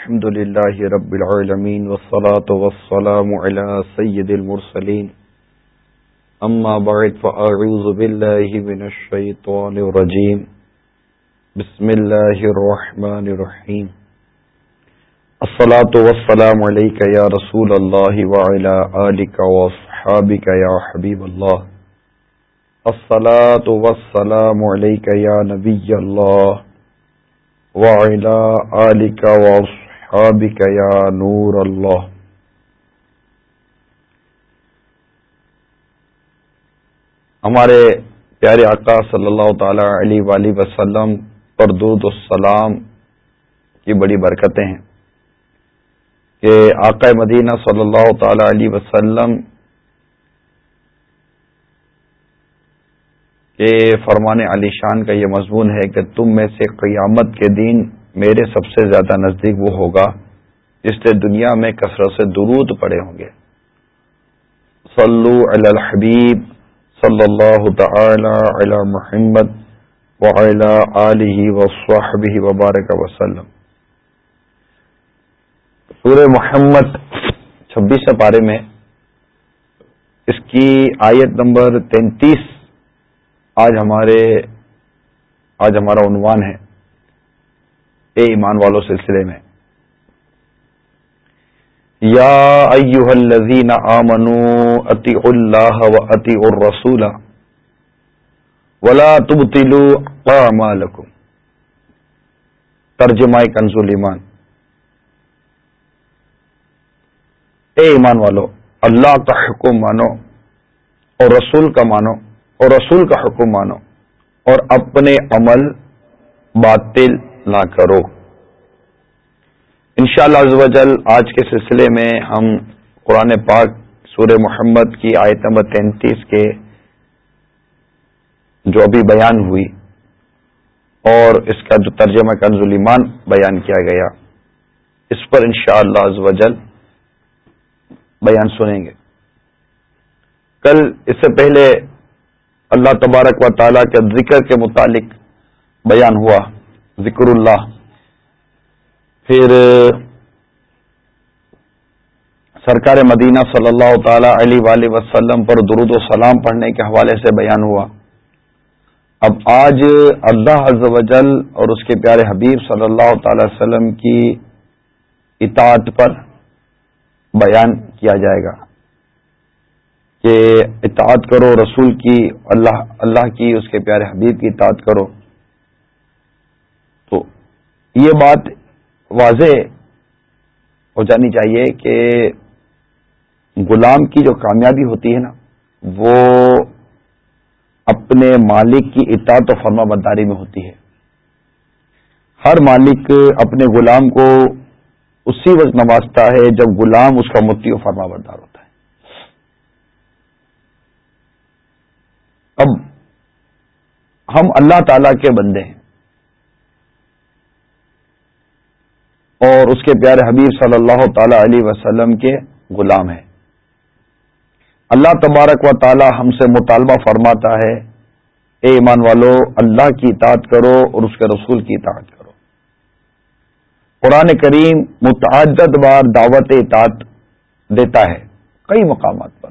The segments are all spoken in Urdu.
الحمد لله رب العالمين والصلاة والسلام على سيد المرسلين. أما بعد، فأعوذ بالله من الشيطان الرجيم. بسم الله الرحمن الرحيم. الصلاة والسلام عليك يا رسول الله وعلى آلك واصحابك يا حبيب الله. الصلاة والسلام عليك يا نبي الله وعلى آلك واصحابك يا نور الله. ہمارے پیارے آقا صلی اللہ تعالی علیہ وآلہ وسلم پر دود السلام کی بڑی برکتیں ہیں کہ آقا مدینہ صلی اللہ تعالی علیہ وسلم کے فرمان علی شان کا یہ مضمون ہے کہ تم میں سے قیامت کے دن میرے سب سے زیادہ نزدیک وہ ہوگا جس نے دنیا میں کثرت سے درود پڑے ہوں گے۔ صلو علی الحبیب صلی اللہ تعالی علی محمد وعلی آلہ وصحبہ وبارک وسلم۔ سورہ محمد چھبیس پارے میں اس کی آیت نمبر تینتیس آج ہمارے آج ہمارا عنوان ہے۔ اے ایمان والوں سلسلے میں۔ یا ایوہ الذین آمنوا اطیعوا اللہ و اطیعوا الرسول ولا تبتلوا اعمالکم۔ ترجمہ کنزول ایمان اے ایمان والو، اللہ کا حکم مانو اور رسول کا مانو اور رسول کا حکم مانو اور اپنے عمل، باطل نہ کرو۔ انشاءاللہ شاء اللہ آج کے سلسلے میں ہم قرآن پاک سورہ محمد کی آیت نمبر تینتیس کے جو ابھی بیان ہوئی اور اس کا جو ترجمہ کنز ایمان بیان کیا گیا، اس پر انشاءاللہ شاء اللہ بیان سنیں گے۔ کل اس سے پہلے اللہ تبارک و تعالیٰ کے ذکر کے متعلق بیان ہوا۔ ذکر اللہ۔ پھر، سرکار مدینہ صلی اللہ تعالی علی وآلہ وسلم پر درود و سلام پڑھنے کے حوالے سے بیان ہوا۔ اب آج اللہ عز و جل اور اس کے پیارے حبیب صلی اللہ تعالی وسلم کی اطاعت پر بیان کیا جائے گا کہ اطاعت کرو، رسول کی، اللہ اللہ کی، اس کے پیارے حبیب کی اطاعت کرو۔ یہ بات واضح ہو جانی چاہیے کہ غلام کی جو کامیابی ہوتی ہے نا، وہ اپنے مالک کی اطاعت و فرما برداری میں ہوتی ہے۔ ہر مالک اپنے غلام کو اسی وقت نوازتا ہے جب غلام اس کا متی و فرما بردار ہوتا ہے۔ اب ہم اللہ تعالی کے بندے ہیں۔ اور اس کے پیارے حبیب صلی اللہ تعالی علیہ وسلم کے غلام ہیں۔ اللہ تبارک و تعالی ہم سے مطالبہ فرماتا ہے، اے ایمان والو، اللہ کی اطاعت کرو اور اس کے رسول کی اطاعت کرو۔ قرآن کریم متعدد بار دعوت اطاعت دیتا ہے کئی مقامات پر۔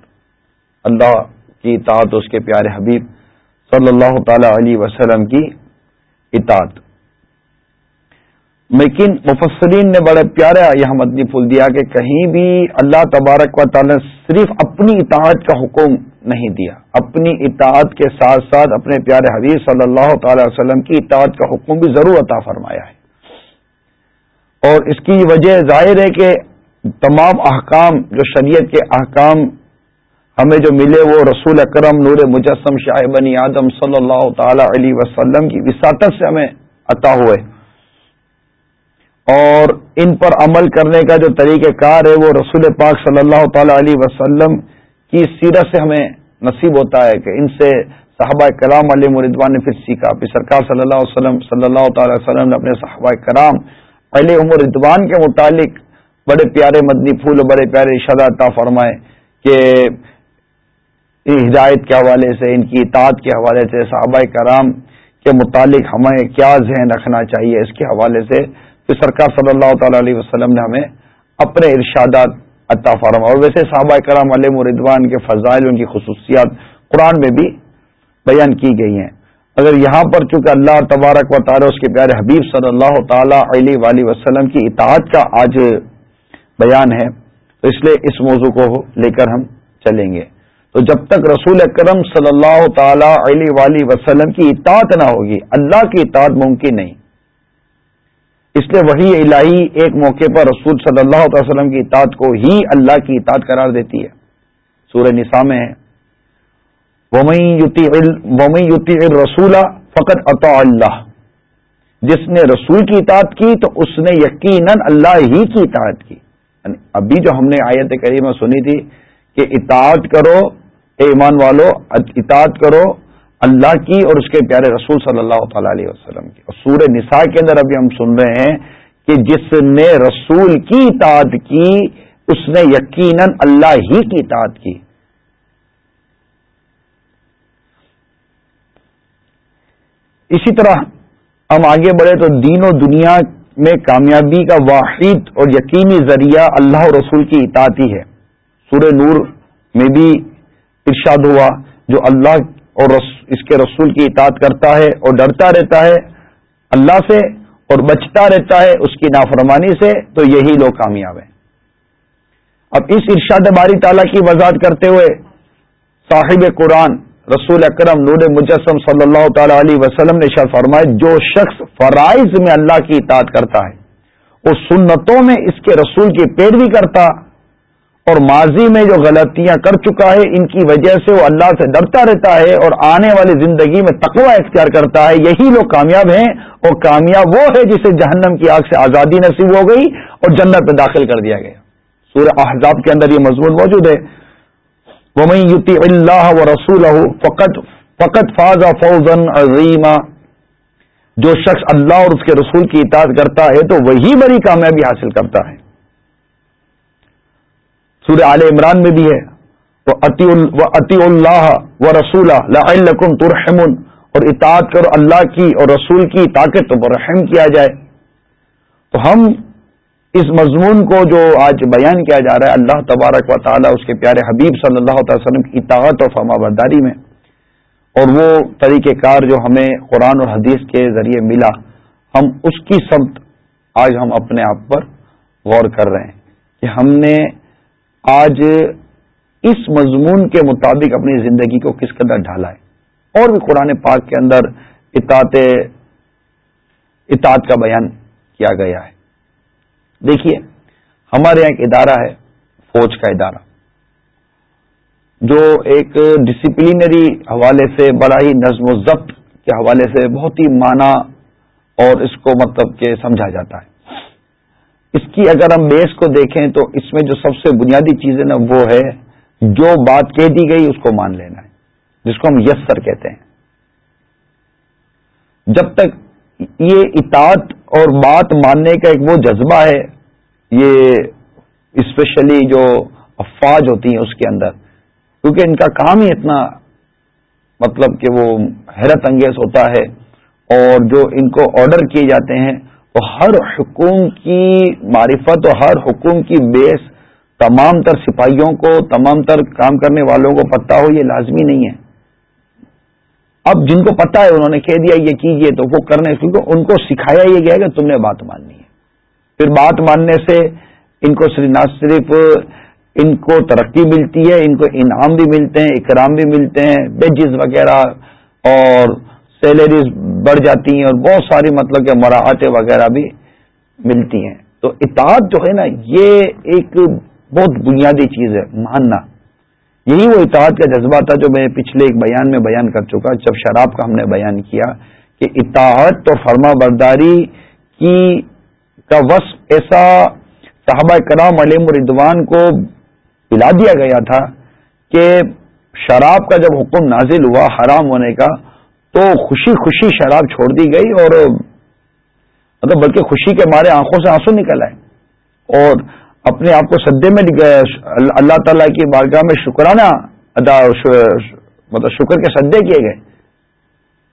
اللہ کی اطاعت اس کے پیارے حبیب صلی اللہ تعالی علیہ وسلم کی اطاعت۔ لیکن مفسرین نے بڑے پیارا یہ مدنی جی پھول دیا کہ کہیں بھی اللہ تبارک و تعالی نے صرف اپنی اطاعت کا حکم نہیں دیا۔ اپنی اطاعت کے ساتھ ساتھ اپنے پیارے حبیب صلی اللہ تعالی وسلم کی اطاعت کا حکم بھی ضرور عطا فرمایا ہے۔ اور اس کی وجہ ظاہر ہے کہ تمام احکام، جو شریعت کے احکام ہمیں جو ملے، وہ رسول اکرم، نور مجسم، شاہ بنی آدم صلی اللہ تعالی علیہ وسلم کی وساطت سے ہمیں عطا ہوئے۔ اور ان پر عمل کرنے کا جو طریقہ کار ہے وہ رسول پاک صلی اللہ تعالی علیہ وسلم کی سیرت سے ہمیں نصیب ہوتا ہے کہ ان سے صحابہ کرام علیہ مردوان نے پھر سیکھا۔ پھر سرکار صلی اللہ علیہ وسلم صلی اللہ تعالی وسلم نے اپنے صحابہ کرام علیہ عمر ردوان کے متعلق بڑے پیارے مدنی پھول بڑے پیارے عطا فرمائے کہ ہدایت کے حوالے سے، ان کی اطاعت کے حوالے سے صحابہ کرام کے متعلق ہمیں کیا ذہن رکھنا چاہیے اس کے حوالے سے۔ کہ سرکار صلی اللہ تعالی علیہ وسلم نے ہمیں اپنے ارشادات عطا فرما اور ویسے صحابہ کرام علیہ مردوان کے فضائل، ان کی خصوصیات قرآن میں بھی بیان کی گئی ہیں۔ اگر یہاں پر چونکہ اللہ تبارک و تعالی اس کے پیارے حبیب صلی اللہ تعالی علیہ وسلم کی اطاعت کا آج بیان ہے، تو اس لیے اس موضوع کو لے کر ہم چلیں گے۔ تو جب تک رسول اکرم صلی اللہ تعالی علیہ وسلم کی اطاعت نہ ہوگی، اللہ کی اطاعت ممکن نہیں۔ اس لیے وہی الہی ایک موقع پر رسول صلی اللہ علیہ وسلم کی اطاعت کو ہی اللہ کی اطاعت قرار دیتی ہے۔ سورہ نساء میں ہے۔ یوتی رسول فقط عطا اللہ۔ جس نے رسول کی اطاعت کی تو اس نے یقیناً اللہ ہی کی اطاعت کی۔ یعنی ابھی جو ہم نے آیت کریمہ سنی تھی کہ اطاعت کرو، اے ایمان والو، اطاعت کرو اللہ کی اور اس کے پیارے رسول صلی اللہ تعالی علیہ وسلم کی۔ اور سورہ نساء کے اندر ابھی ہم سن رہے ہیں کہ جس نے رسول کی اطاعت کی، اس نے یقیناً اللہ ہی کی اطاعت کی۔ اسی طرح ہم آگے بڑھے تو دین و دنیا میں کامیابی کا واحد اور یقینی ذریعہ اللہ اور رسول کی اطاعتی ہے۔ سورہ نور میں بھی ارشاد ہوا جو اللہ اور اس کے رسول کی اطاعت کرتا ہے اور ڈرتا رہتا ہے اللہ سے اور بچتا رہتا ہے اس کی نافرمانی سے، تو یہی لوگ کامیاب ہیں۔ اب اس ارشاد باری تعالیٰ کی وضاحت کرتے ہوئے صاحب قرآن رسول اکرم نور مجسم صلی اللہ تعالی علیہ وسلم نے شاہ فرمائے جو شخص فرائض میں اللہ کی اطاعت کرتا ہے، وہ سنتوں میں اس کے رسول کی پیروی کرتا اور ماضی میں جو غلطیاں کر چکا ہے، ان کی وجہ سے وہ اللہ سے ڈرتا رہتا ہے اور آنے والی زندگی میں تقوی اختیار کرتا ہے۔ یہی لوگ کامیاب ہیں اور کامیاب وہ ہے جسے جہنم کی آگ سے آزادی نصیب ہو گئی اور جنت میں داخل کر دیا گیا۔ سورہ احزاب کے اندر یہ مضمون موجود ہے۔ یوتی اللہ و رسول فقط فقط فاض فوزن عظیمہ جو شخص اللہ اور اس کے رسول کی اطاعت کرتا ہے تو وہی بڑی کامیابی حاصل کرتا ہے۔ سورہ عال عمران میں بھی ہے۔ وہ عطی اللہ و رسول ترحمن اور اطاعت کرو اللہ کی اور رسول کی طاقت تو رحم کیا جائے۔ تو ہم اس مضمون کو جو آج بیان کیا جا رہا ہے، اللہ تبارک و تعالیٰ اس کے پیارے حبیب صلی اللہ تعالی وسلم کی اطاعت اور فما برداری میں، اور وہ طریقہ کار جو ہمیں قرآن اور حدیث کے ذریعے ملا، ہم اس کی سمت آج ہم اپنے آپ پر غور کر رہے ہیں کہ ہم نے آج اس مضمون کے مطابق اپنی زندگی کو کس قدر ڈھالا ہے؟ اور بھی قرآن پاک کے اندر اطاعت اطاعت کا بیان کیا گیا ہے۔ دیکھیے، ہمارے یہاں ایک ادارہ ہے، فوج کا ادارہ، جو ایک ڈسپلینری حوالے سے بڑا ہی نظم و ضبط کے حوالے سے بہت ہی مانا اور اس کو مطلب کہ سمجھا جاتا ہے۔ اس کی اگر ہم بیس کو دیکھیں تو اس میں جو سب سے بنیادی چیز ہے نا وہ ہے جو بات کہہ دی گئی اس کو مان لینا ہے، جس کو ہم یس سر کہتے ہیں۔ جب تک یہ اطاعت اور بات ماننے کا ایک وہ جذبہ ہے، یہ اسپیشلی جو افواج ہوتی ہیں اس کے اندر، کیونکہ ان کا کام ہی اتنا مطلب کہ وہ حیرت انگیز ہوتا ہے اور جو ان کو آرڈر کیے جاتے ہیں وہ ہر حکوم کی معرفت اور ہر حکوم کی بیس تمام تر سپاہیوں کو، تمام تر کام کرنے والوں کو پتہ ہو، یہ لازمی نہیں ہے۔ اب جن کو پتا ہے، انہوں نے کہہ دیا یہ کیجیے تو وہ کرنے کیونکہ ان کو سکھایا یہ گیا کہ تم نے بات ماننی ہے۔ پھر بات ماننے سے ان کو نہ صرف ان کو ترقی ملتی ہے، ان کو انعام بھی ملتے ہیں، اکرام بھی ملتے ہیں، بیجز وغیرہ اور سیلریز بڑھ جاتی ہیں اور بہت ساری مطلب کہ مراحتیں وغیرہ بھی ملتی ہیں۔ تو اطاعت جو ہے نا، یہ ایک بہت بنیادی چیز ہے، ماننا۔ یہی وہ اطاعت کا جذبہ تھا جو میں پچھلے ایک بیان میں بیان کر چکا، جب شراب کا ہم نے بیان کیا کہ اطاعت اور فرما برداری کی کا وصف ایسا صحابہ کرام علیم الردوان کو پلا دیا گیا تھا کہ شراب کا جب حکم نازل ہوا حرام ہونے کا تو خوشی خوشی شراب چھوڑ دی گئی اور مطلب بلکہ خوشی کے مارے آنکھوں سے آنسو نکل آئے اور اپنے آپ کو سدے میں اللہ تعالیٰ کی بارگاہ میں شکرانہ ادا مطلب شکر کے سدے کیے گئے۔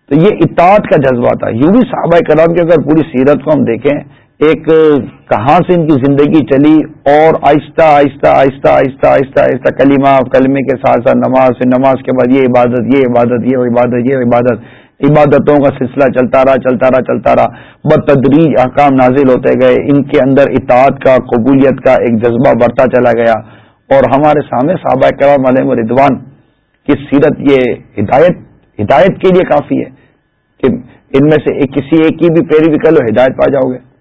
تو یہ اطاعت کا جذبہ تھا۔ یوں بھی صحابہ کرام کی اگر پوری سیرت کو ہم دیکھیں ایک کہاں سے ان کی زندگی چلی اور آہستہ آہستہ آہستہ آہستہ آہستہ آہستہ کلیمہ کلمے کے ساتھ ساتھ نماز نماز کے بعد یہ عبادت یہ عبادت یہ عبادت یہ عبادت۔ عبادتوں کا سلسلہ چلتا رہا چلتا رہا چلتا رہا۔ بتدریج احکام نازل ہوتے گئے۔ ان کے اندر اطاعت کا، قبولیت کا ایک جذبہ بڑھتا چلا گیا۔ اور ہمارے سامنے صحابہ کرام علیہ ردوان کی سیرت یہ ہدایت ہدایت کے لیے کافی ہے کہ ان میں سے ایک، کسی ایک کی بھی پیروی کر لو، ہدایت پا جاؤ گے۔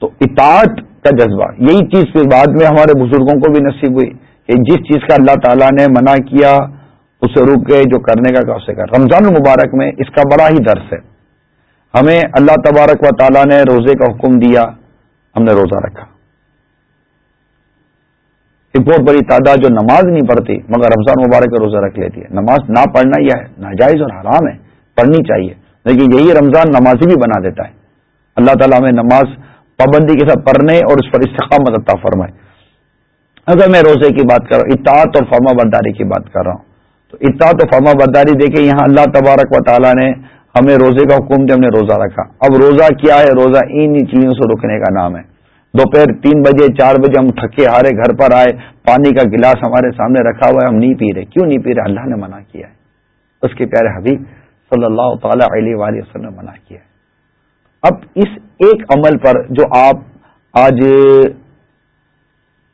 تو اطاعت کا جذبہ۔ یہی چیز پھر بعد میں ہمارے بزرگوں کو بھی نصیب ہوئی کہ جس چیز کا اللہ تعالیٰ نے منع کیا، اسے روک کے جو کرنے کا اسے کر۔ رمضان المبارک میں اس کا بڑا ہی درس ہے۔ ہمیں اللہ تبارک و تعالیٰ نے روزے کا حکم دیا، ہم نے روزہ رکھا۔ ایک بہت بڑی تعداد جو نماز نہیں پڑھتی، مگر رمضان مبارک کا روزہ رکھ لیتی ہے۔ نماز نہ پڑھنا یہ ہے، ناجائز اور حرام ہے، پڑھنی چاہیے۔ لیکن یہی رمضان نمازی بھی بنا دیتا ہے۔ اللہ تعالیٰ میں نماز پابندی کے ساتھ پڑھنے اور اس پر استقامت عطا فرمائے۔ اگر میں روزے کی بات کر رہا ہوں، اطاعت اور فرما برداری کی بات کر رہا ہوں، تو اطاعت اور فرما برداری دیکھیں، یہاں اللہ تبارک و تعالیٰ نے ہمیں روزے کا حکم دیا، ہم نے روزہ رکھا۔ اب روزہ کیا ہے؟ روزہ ان چیزوں سے رکنے کا نام ہے۔ دوپہر تین بجے، چار بجے ہم تھکے، ہارے گھر پر آئے، پانی کا گلاس ہمارے سامنے رکھا ہوا ہے، ہم نہیں پی رہے۔ کیوں نہیں پی رہے؟ اللہ نے منع کیا ہے۔ اس کے پیارے حبیب صلی اللہ تعالی علیہ وسلم نے منع کیا ہے۔ اب اس ایک عمل پر جو آپ آج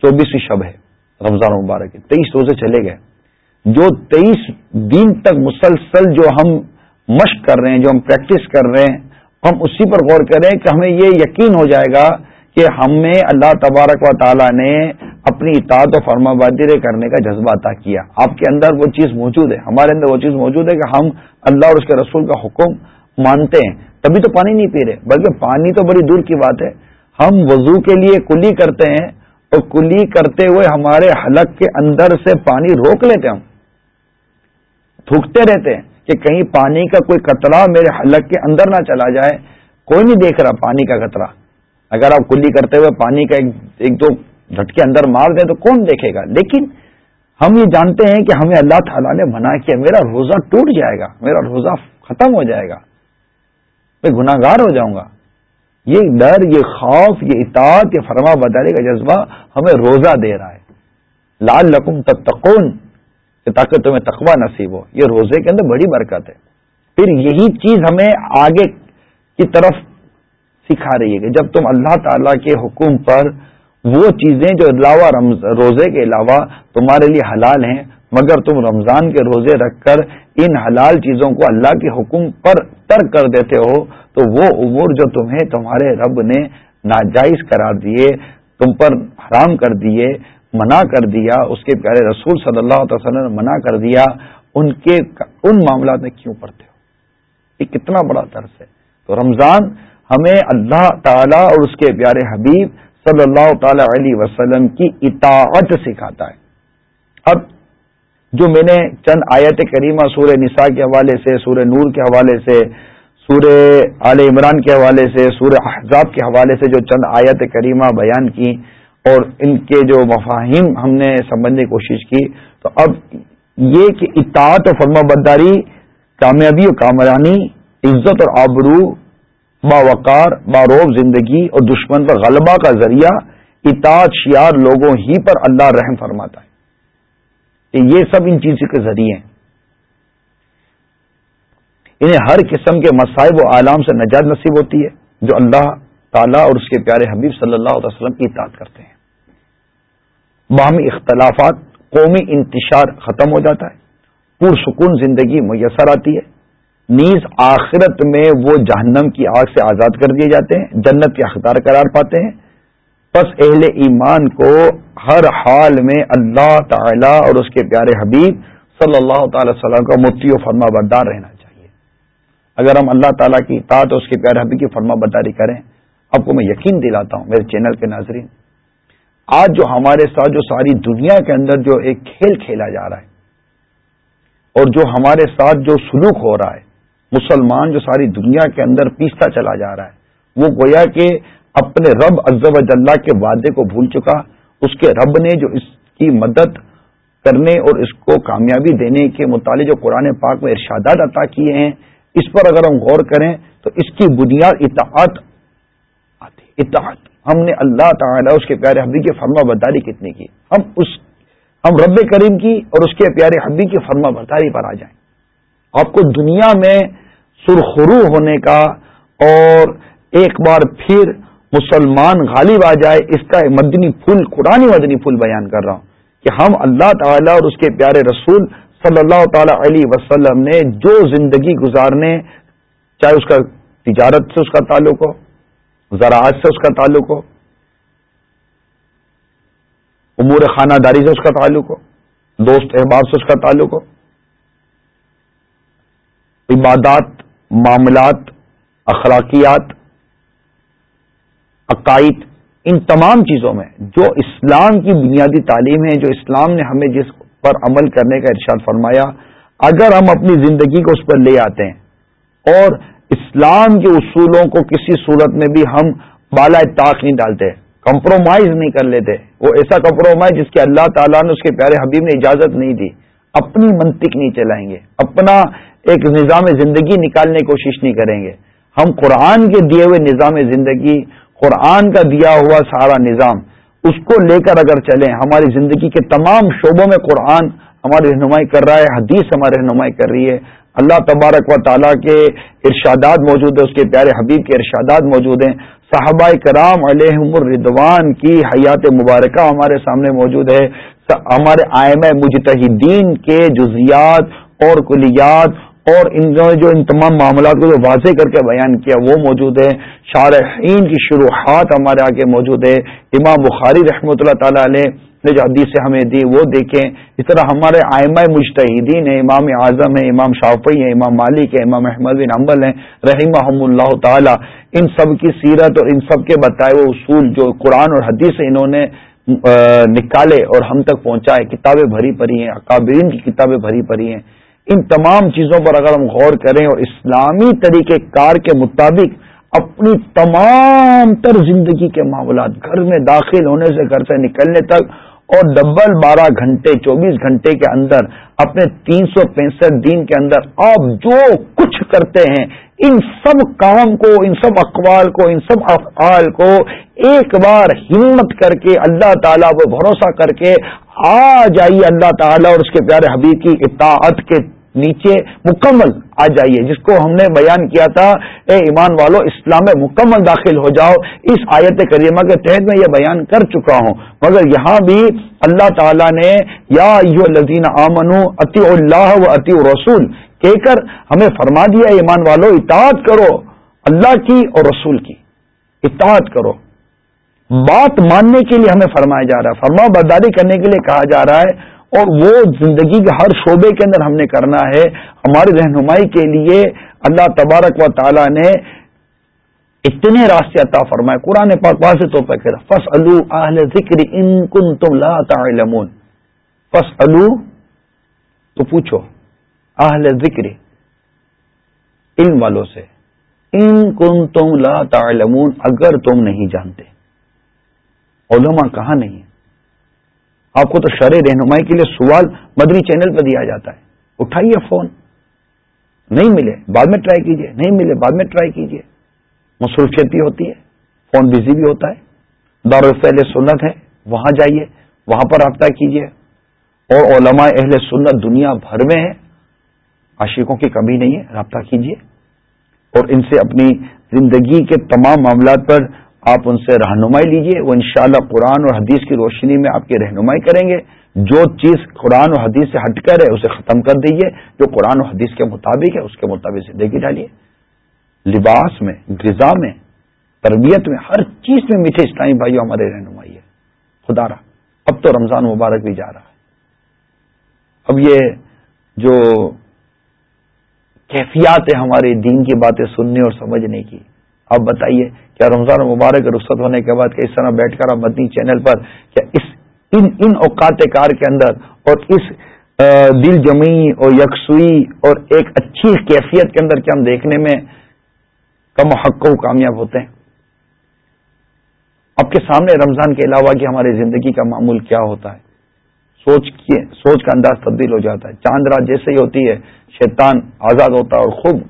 چوبیسویں شب ہے، رمضان مبارک کے تیئیس روزے چلے گئے۔ جو تیئیس دن تک مسلسل جو ہم مشق کر رہے ہیں، جو ہم پریکٹس کر رہے ہیں، ہم اسی پر غور کریں کہ ہمیں یہ یقین ہو جائے گا کہ ہمیں اللہ تبارک و تعالیٰ نے اپنی اطاعت و فرما بادری کرنے کا جذبہ عطا کیا۔ آپ کے اندر وہ چیز موجود ہے، ہمارے اندر وہ چیز موجود ہے کہ ہم اللہ اور اس کے رسول کا حکم مانتے ہیں۔ تبھی تو پانی نہیں پی رہے، بلکہ پانی تو بڑی دور کی بات ہے۔ ہم وضو کے لیے کلی کرتے ہیں اور کلی کرتے ہوئے ہمارے حلق کے اندر سے پانی روک لیتے ہم۔ تھوکتے رہتے ہیں کہ کہیں پانی کا کوئی قطرہ میرے حلق کے اندر نہ چلا جائے۔ کوئی نہیں دیکھ رہا پانی کا قطرہ۔ اگر آپ کلی کرتے ہوئے پانی کا ایک دو جھٹکے اندر مار دیں تو کون دیکھے گا؟ لیکن ہم یہ جانتے ہیں کہ ہمیں اللہ تعالیٰ نے منع کیا، میرا روزہ ٹوٹ جائے گا، میرا روزہ ختم ہو جائے گا۔ میں گناگار ہو جاؤں گا۔ یہ ڈر، یہ خوف، یہ اطاعت، یہ فرما بداری کا جذبہ ہمیں روزہ دے رہا ہے۔ لال لقم تتقون تاکہ تمہیں تقوی نصیب ہو۔ یہ روزے کے اندر بڑی برکت ہے۔ پھر یہی چیز ہمیں آگے کی طرف سکھا رہی ہے کہ جب تم اللہ تعالی کے حکم پر وہ چیزیں جو علاوہ روزے کے علاوہ تمہارے لیے حلال ہیں، مگر تم رمضان کے روزے رکھ کر ان حلال چیزوں کو اللہ کے حکم پر ترک کر دیتے ہو، تو وہ امور جو تمہیں تمہارے رب نے ناجائز قرار دیے، تم پر حرام کر دیے، منع کر دیا، اس کے پیارے رسول صلی اللہ علیہ وسلم نے منع کر دیا، ان کے ان معاملات میں کیوں پڑھتے ہو؟ یہ کتنا بڑا طرز ہے۔ تو رمضان ہمیں اللہ تعالی اور اس کے پیارے حبیب صلی اللہ تعالی علیہ وسلم کی اطاعت سکھاتا ہے۔ اب جو میں نے چند آیت کریمہ سورہ نساء کے حوالے سے، سورہ نور کے حوالے سے، سورہ عال عمران کے حوالے سے، سورہ احزاب کے حوالے سے جو چند آیت کریمہ بیان کی اور ان کے جو مفاہیم ہم نے سمجھنے کی کوشش کی۔ تو اب یہ کہ اطاعت و فرما بداری کامیابی و کامرانی، عزت اور آبرو باوقار باروب زندگی اور دشمن پر غلبہ کا ذریعہ اطاعت شیار لوگوں ہی پر اللہ رحم فرماتا ہے۔ کہ یہ سب ان چیزوں کے ذریعے ہیں۔ انہیں ہر قسم کے مصائب و عالام سے نجات نصیب ہوتی ہے، جو اللہ تعالیٰ اور اس کے پیارے حبیب صلی اللہ علیہ وسلم کی اطاعت کرتے ہیں۔ باہمی اختلافات قومی انتشار ختم ہو جاتا ہے، پرسکون زندگی میسر آتی ہے۔ نیز آخرت میں وہ جہنم کی آگ سے آزاد کر دیے جاتے ہیں، جنت کے اختار قرار پاتے ہیں۔ پس اہل ایمان کو ہر حال میں اللہ تعالی اور اس کے پیارے حبیب صلی اللہ تعالی وسلم کا مفتی و فرما بردار رہنا چاہیے۔ اگر ہم اللہ تعالیٰ کی اطاعت اور اس کے پیارے حبیب کی فرما برداری کریں، آپ کو میں یقین دلاتا ہوں میرے چینل کے ناظرین، آج جو ہمارے ساتھ جو ساری دنیا کے اندر جو ایک کھیل کھیلا جا رہا ہے اور جو ہمارے ساتھ جو سلوک ہو رہا ہے، مسلمان جو ساری دنیا کے اندر پیستا چلا جا رہا ہے، وہ گویا کہ اپنے رب و اللہ کے وعدے کو بھول چکا۔ اس کے رب نے جو اس کی مدد کرنے اور اس کو کامیابی دینے کے متعلق جو قرآن پاک میں ارشادات عطا کیے ہیں، اس پر اگر ہم غور کریں تو اس کی بنیاد اطاعت آتی اطاعت۔ ہم نے اللہ تعالیٰ، اس کے پیارے حبی کی فرما برداری کتنی کی۔ ہم اس، ہم رب کریم کی اور اس کے پیارے حبی کی فرما برداری پر آ جائیں۔ آپ کو دنیا میں سرخرو ہونے کا اور ایک بار پھر مسلمان غالب آ جائے، اس کا مدنی پھول، قرآن مدنی پھول بیان کر رہا ہوں کہ ہم اللہ تعالیٰ اور اس کے پیارے رسول صلی اللہ تعالی علیہ وسلم نے جو زندگی گزارنے، چاہے اس کا تجارت سے اس کا تعلق ہو، زراعت سے اس کا تعلق ہو، امور خانہ داری سے اس کا تعلق ہو، دوست احباب سے اس کا تعلق ہو، عبادات، معاملات، اخلاقیات عقائد، ان تمام چیزوں میں جو اسلام کی بنیادی تعلیم ہے، جو اسلام نے ہمیں جس پر عمل کرنے کا ارشاد فرمایا، اگر ہم اپنی زندگی کو اس پر لے آتے ہیں اور اسلام کے اصولوں کو کسی صورت میں بھی ہم بالا طاق نہیں ڈالتے کمپرومائز نہیں کر لیتے، وہ ایسا کمپرومائز جس کے اللہ تعالیٰ نے اس کے پیارے حبیب نے اجازت نہیں دی، اپنی منطق نہیں چلائیں گے، اپنا ایک نظام زندگی نکالنے کی کوشش نہیں کریں گے۔ ہم قرآن کے دیے ہوئے نظام زندگی قرآن کا دیا ہوا سارا نظام، اس کو لے کر اگر چلیں، ہماری زندگی کے تمام شعبوں میں قرآن ہماری رہنمائی کر رہا ہے، حدیث ہماری رہنمائی کر رہی ہے۔ اللہ تبارک و تعالیٰ کے ارشادات موجود ہیں، اس کے پیارے حبیب کے ارشادات موجود ہیں۔ صحابہ کرام علیہ الردوان کی حیات مبارکہ ہمارے سامنے موجود ہے۔ ہمارے آئم مجتہدین کے جزیات اور کلیات اور ان جو ان تمام معاملات کو جو واضح کر کے بیان کیا وہ موجود ہے شارحین کی شروحات ہمارے آگے موجود ہے امام بخاری رحمۃ اللہ تعالی علیہ نے جو حدیث ہمیں دی وہ دیکھیں۔ اس طرح ہمارے آئمہ مشتحدین ہیں، امام اعظم ہیں، امام شافی ہیں، امام مالک ہیں، امام احمد بن حمبل ہیں رحمہ اللہ تعالی۔ ان سب کی سیرت اور ان سب کے بتائے ہوئے اصول جو قرآن اور حدیث انہوں نے نکالے اور ہم تک پہنچائے، کتابیں بھری پڑی ہیں، اکابرین کی کتابیں بھری پڑی ہیں۔ ان تمام چیزوں پر اگر ہم غور کریں اور اسلامی طریقہ کار کے مطابق اپنی تمام تر زندگی کے معاملات گھر میں داخل ہونے سے گھر سے نکلنے تک اور ڈبل بارہ گھنٹے، چوبیس گھنٹے کے اندر اپنے تین سو پینسٹھ دن کے اندر آپ جو کچھ کرتے ہیں، ان سب کام کو، ان سب اقوال کو، ان سب افعال کو ایک بار ہمت کر کے اللہ تعالیٰ کو بھروسہ کر کے آ جائیے اللہ تعالیٰ اور اس کے پیارے حبیب کی اطاعت کے نیچے مکمل آ جائیے، جس کو ہم نے بیان کیا تھا، اے ایمان والو، اسلام میں مکمل داخل ہو جاؤ۔ اس آیت کریمہ کے تحت میں یہ بیان کر چکا ہوں۔ مگر یہاں بھی اللہ تعالیٰ نے، یا لذین آمن اتی اللہ و اتی رسول کہہ کر ہمیں فرما دیا ایمان والو، اطاعت کرو اللہ کی اور رسول کی۔ اطاعت کرو۔ بات ماننے کے لیے ہمیں فرمایا جا رہا ہے۔ فرما برداری کرنے کے لیے کہا جا رہا ہے۔ اور وہ زندگی کے ہر شعبے کے اندر ہم نے کرنا ہے۔ ہماری رہنمائی کے لیے اللہ تبارک و تعالی نے اتنے راستے عطا فرمائے۔ قرآن پاک واضح طور پر کہا فس الو اہل ذکر ان کن تم لا تعلمون۔ فس الو تو پوچھو اہل ذکر علم والوں سے ان کن تم لا تعلمون، اگر تم نہیں جانتے۔ علماء کہاں نہیں آپ کو تو شرح رہنمائی کے لیے سوال مدنی چینل پہ دیا جاتا ہے۔ اٹھائیے فون۔ نہیں ملے۔ بعد میں ٹرائی کیجیے نہیں ملے۔ بعد میں ٹرائی کیجیے مصروفیت بھی ہوتی ہے۔ فون بزی بھی ہوتا ہے۔ دار سنت ہے وہاں جائیے۔ وہاں پر رابطہ کیجیے اور علماء اہل سنت دنیا بھر میں ہے عاشقوں کی کمی نہیں ہے۔ رابطہ کیجیے اور ان سے اپنی زندگی کے تمام معاملات پر آپ ان سے رہنمائی لیجیے وہ انشاءاللہ قرآن اور حدیث کی روشنی میں آپ کی رہنمائی کریں گے۔ جو چیز قرآن اور حدیث سے ہٹ کر ہے، اسے ختم کر دیجیے جو قرآن و حدیث کے مطابق ہے، اس کے مطابق زندگی ڈالیے۔ لباس میں، غذا میں، تربیت میں، ہر چیز میں میٹھے اسلامی بھائیوں ہمارے رہنمائی ہے۔ خدا رہا۔ اب تو رمضان مبارک بھی جا رہا ہے۔ اب یہ جو کیفیات ہے ہمارے دین کی باتیں سننے اور سمجھنے کی آپ بتائیے کیا رمضان مبارک رخصت ہونے کے بعد کس طرح بیٹھ کر آپ مدنی چینل پر کیا اس ان ان اوقات کار کے اندر اور اس دل جمی اور یکسوئی اور ایک اچھی کیفیت کے اندر کیا ہم دیکھنے میں کم حق و کامیاب ہوتے ہیں؟ آپ کے سامنے رمضان کے علاوہ کہ ہماری زندگی کا معمول کیا ہوتا ہے؟ سوچ کی سوچ کا انداز تبدیل ہو جاتا ہے۔ چاند رات جیسے ہی ہوتی ہے، شیطان آزاد ہوتا ہے اور خوب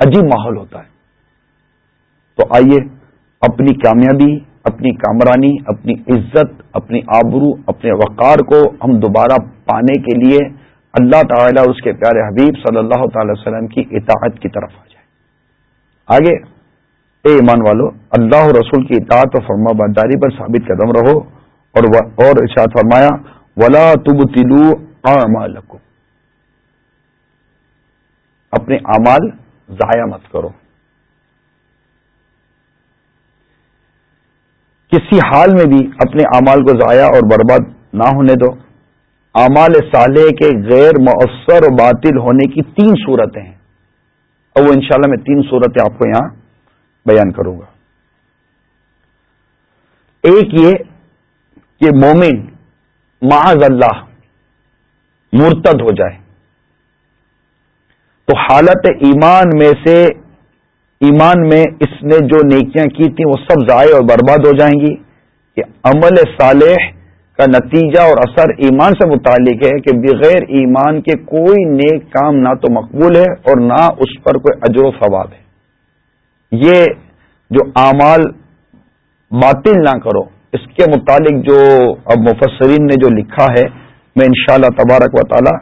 عجیب ماحول ہوتا ہے۔ تو آئیے اپنی کامیابی، اپنی کامرانی، اپنی عزت، اپنی آبرو، اپنے وقار کو ہم دوبارہ پانے کے لیے اللہ تعالیٰ اس کے پیارے حبیب صلی اللہ تعالی وسلم کی اطاعت کی طرف آ جائے۔ آگے، اے ایمان والو، اللہ رسول کی اطاعت و فرما برداری پر ثابت قدم رہو اور اور ارشاد فرمایا، ولا تب تلو اپنے اعمال ضائع مت کرو۔ کسی حال میں بھی اپنے اعمال کو ضائع اور برباد نہ ہونے دو۔ اعمال صالح کے غیر مؤثر و باطل ہونے کی تین صورتیں ہیں۔ اور وہ انشاءاللہ میں تین صورتیں آپ کو یہاں بیان کروں گا۔ ایک یہ کہ مومن معاذ اللہ مرتد ہو جائے۔ تو حالت ایمان میں سے ایمان میں اس نے جو نیکیاں کی تھیں وہ سب ضائع اور برباد ہو جائیں گی کہ عمل صالح کا نتیجہ اور اثر ایمان سے متعلق ہے کہ بغیر ایمان کے کوئی نیک کام نہ تو مقبول ہے اور نہ اس پر کوئی اجر و ثواب ہے۔ یہ جو اعمال باطل نہ کرو، اس کے متعلق جو اب مفسرین نے جو لکھا ہے، میں انشاءاللہ تبارک و تعالی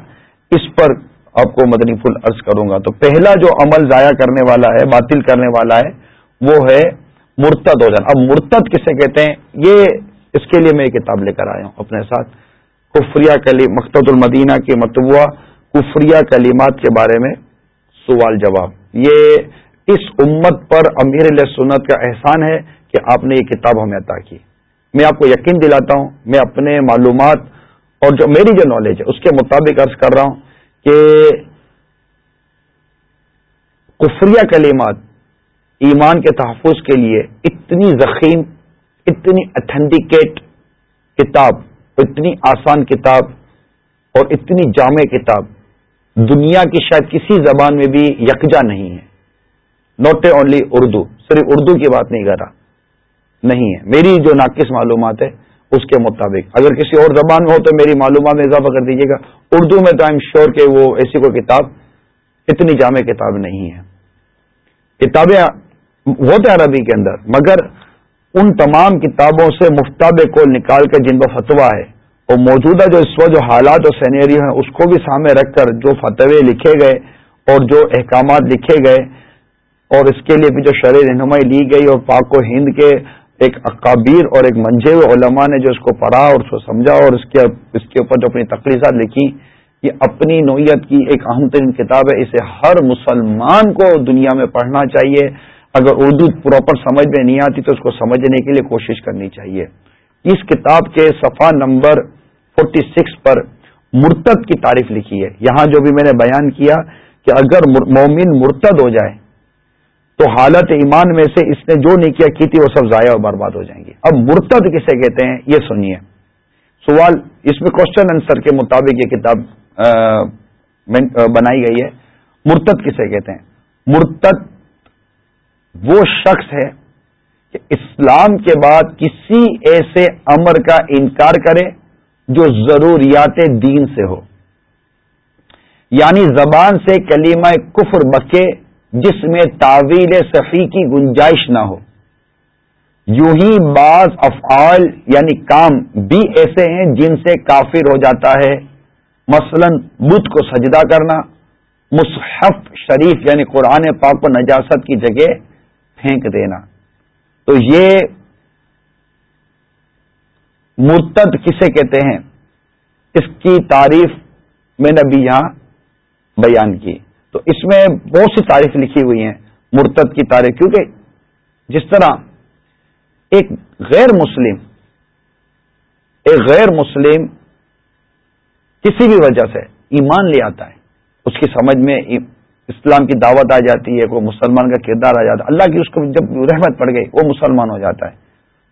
اس پر آپ کو مدنی پھول عرض کروں گا۔ تو پہلا جو عمل ضائع کرنے والا ہے، باطل کرنے والا ہے، وہ ہے مرتد ہو جانا۔ اب مرتد کسے کہتے ہیں؟ یہ اس کے لیے میں یہ کتاب لے کر آیا ہوں اپنے ساتھ۔ کفریہ کلی مقتد المدینہ کے متبوعہ کفریہ کلیمات کے بارے میں سوال جواب۔ یہ اس امت پر امیر علیہ سنت کا احسان ہے کہ آپ نے یہ کتاب ہمیں عطا کی۔ میں آپ کو یقین دلاتا ہوں، میں اپنے معلومات اور جو میری جو نالج ہے، اس کے مطابق عرض کر رہا ہوں۔ کہ کفریہ کلیمات ایمان کے تحفظ کے لیے اتنی زخیم، اتنی اتھینٹیکیٹ کتاب، اتنی آسان کتاب اور اتنی جامع کتاب دنیا کی شاید کسی زبان میں بھی یکجا نہیں ہے۔ نوٹ اونلی اردو صرف اردو کی بات نہیں کر رہا، نہیں ہے۔ میری جو ناقص معلومات ہے اس کے مطابق۔ اگر کسی اور زبان میں ہو تو میری معلومات میں اضافہ کر دیجیے گا۔ اردو میں تو آئی ایم شیور کہ وہ ایسی کوئی کتاب، اتنی جامع کتاب نہیں ہے۔ کتابیں ہوتے عربی کے اندر، مگر ان تمام کتابوں سے مفتاب کو نکال کر جن کا فتویٰ ہے اور موجودہ جو اس وقت جو حالات اور سینیریو ہیں، اس کو بھی سامنے رکھ کر جو فتوے لکھے گئے اور جو احکامات لکھے گئے، اور اس کے لیے بھی جو شرح رہنمائی لی گئی اور پاک و ہند کے ایک اکابیر اور ایک منجے ہوئے علماء نے جو اس کو پڑھا اور اس کو سمجھا اور اس کے اس کے اوپر جو اپنی تقریصات لکھی، یہ اپنی نوعیت کی ایک اہم ترین کتاب ہے۔ اسے ہر مسلمان کو دنیا میں پڑھنا چاہیے۔ اگر اردو پراپر سمجھ میں نہیں آتی تو اس کو سمجھنے کے لیے کوشش کرنی چاہیے۔ اس کتاب کے صفحہ نمبر 46 پر مرتد کی تعریف لکھی ہے۔ یہاں جو بھی میں نے بیان کیا کہ اگر مومن مرتد ہو جائے تو حالت ایمان میں سے اس نے جو نہیں کیا کی تھی وہ سب ضائع اور برباد ہو جائیں گے اب مرتد کسے کہتے ہیں؟ یہ سنیے۔ سوال اس میں کوشچن آنسر کے مطابق یہ کتاب بنائی گئی ہے۔ مرتد کسے کہتے ہیں؟ مرتد وہ شخص ہے کہ اسلام کے بعد کسی ایسے امر کا انکار کرے جو ضروریات دین سے ہو۔ یعنی زبان سے کلیمہ کفر بکے جس میں تعویل صفی کی گنجائش نہ ہو۔ یوں ہی بعض افعال یعنی کام بھی ایسے ہیں جن سے کافر ہو جاتا ہے۔ مثلا بدھ کو سجدہ کرنا، مصحف شریف یعنی قرآن پاک و نجاست کی جگہ پھینک دینا۔ تو یہ مرتد کسے کہتے ہیں؟ اس کی تعریف میں نے بھی یہاں بیان کی۔ تو اس میں بہت سی تعریف لکھی ہوئی ہیں، مرتد کی تعریف کیونکہ جس طرح ایک غیر مسلم، ایک غیر مسلم کسی بھی وجہ سے ایمان لے آتا ہے، اس کی سمجھ میں اسلام کی دعوت آ جاتی ہے، کوئی مسلمان کا کردار آ جاتا ہے، اللہ کی اس کو جب رحمت پڑ گئی، وہ مسلمان ہو جاتا ہے۔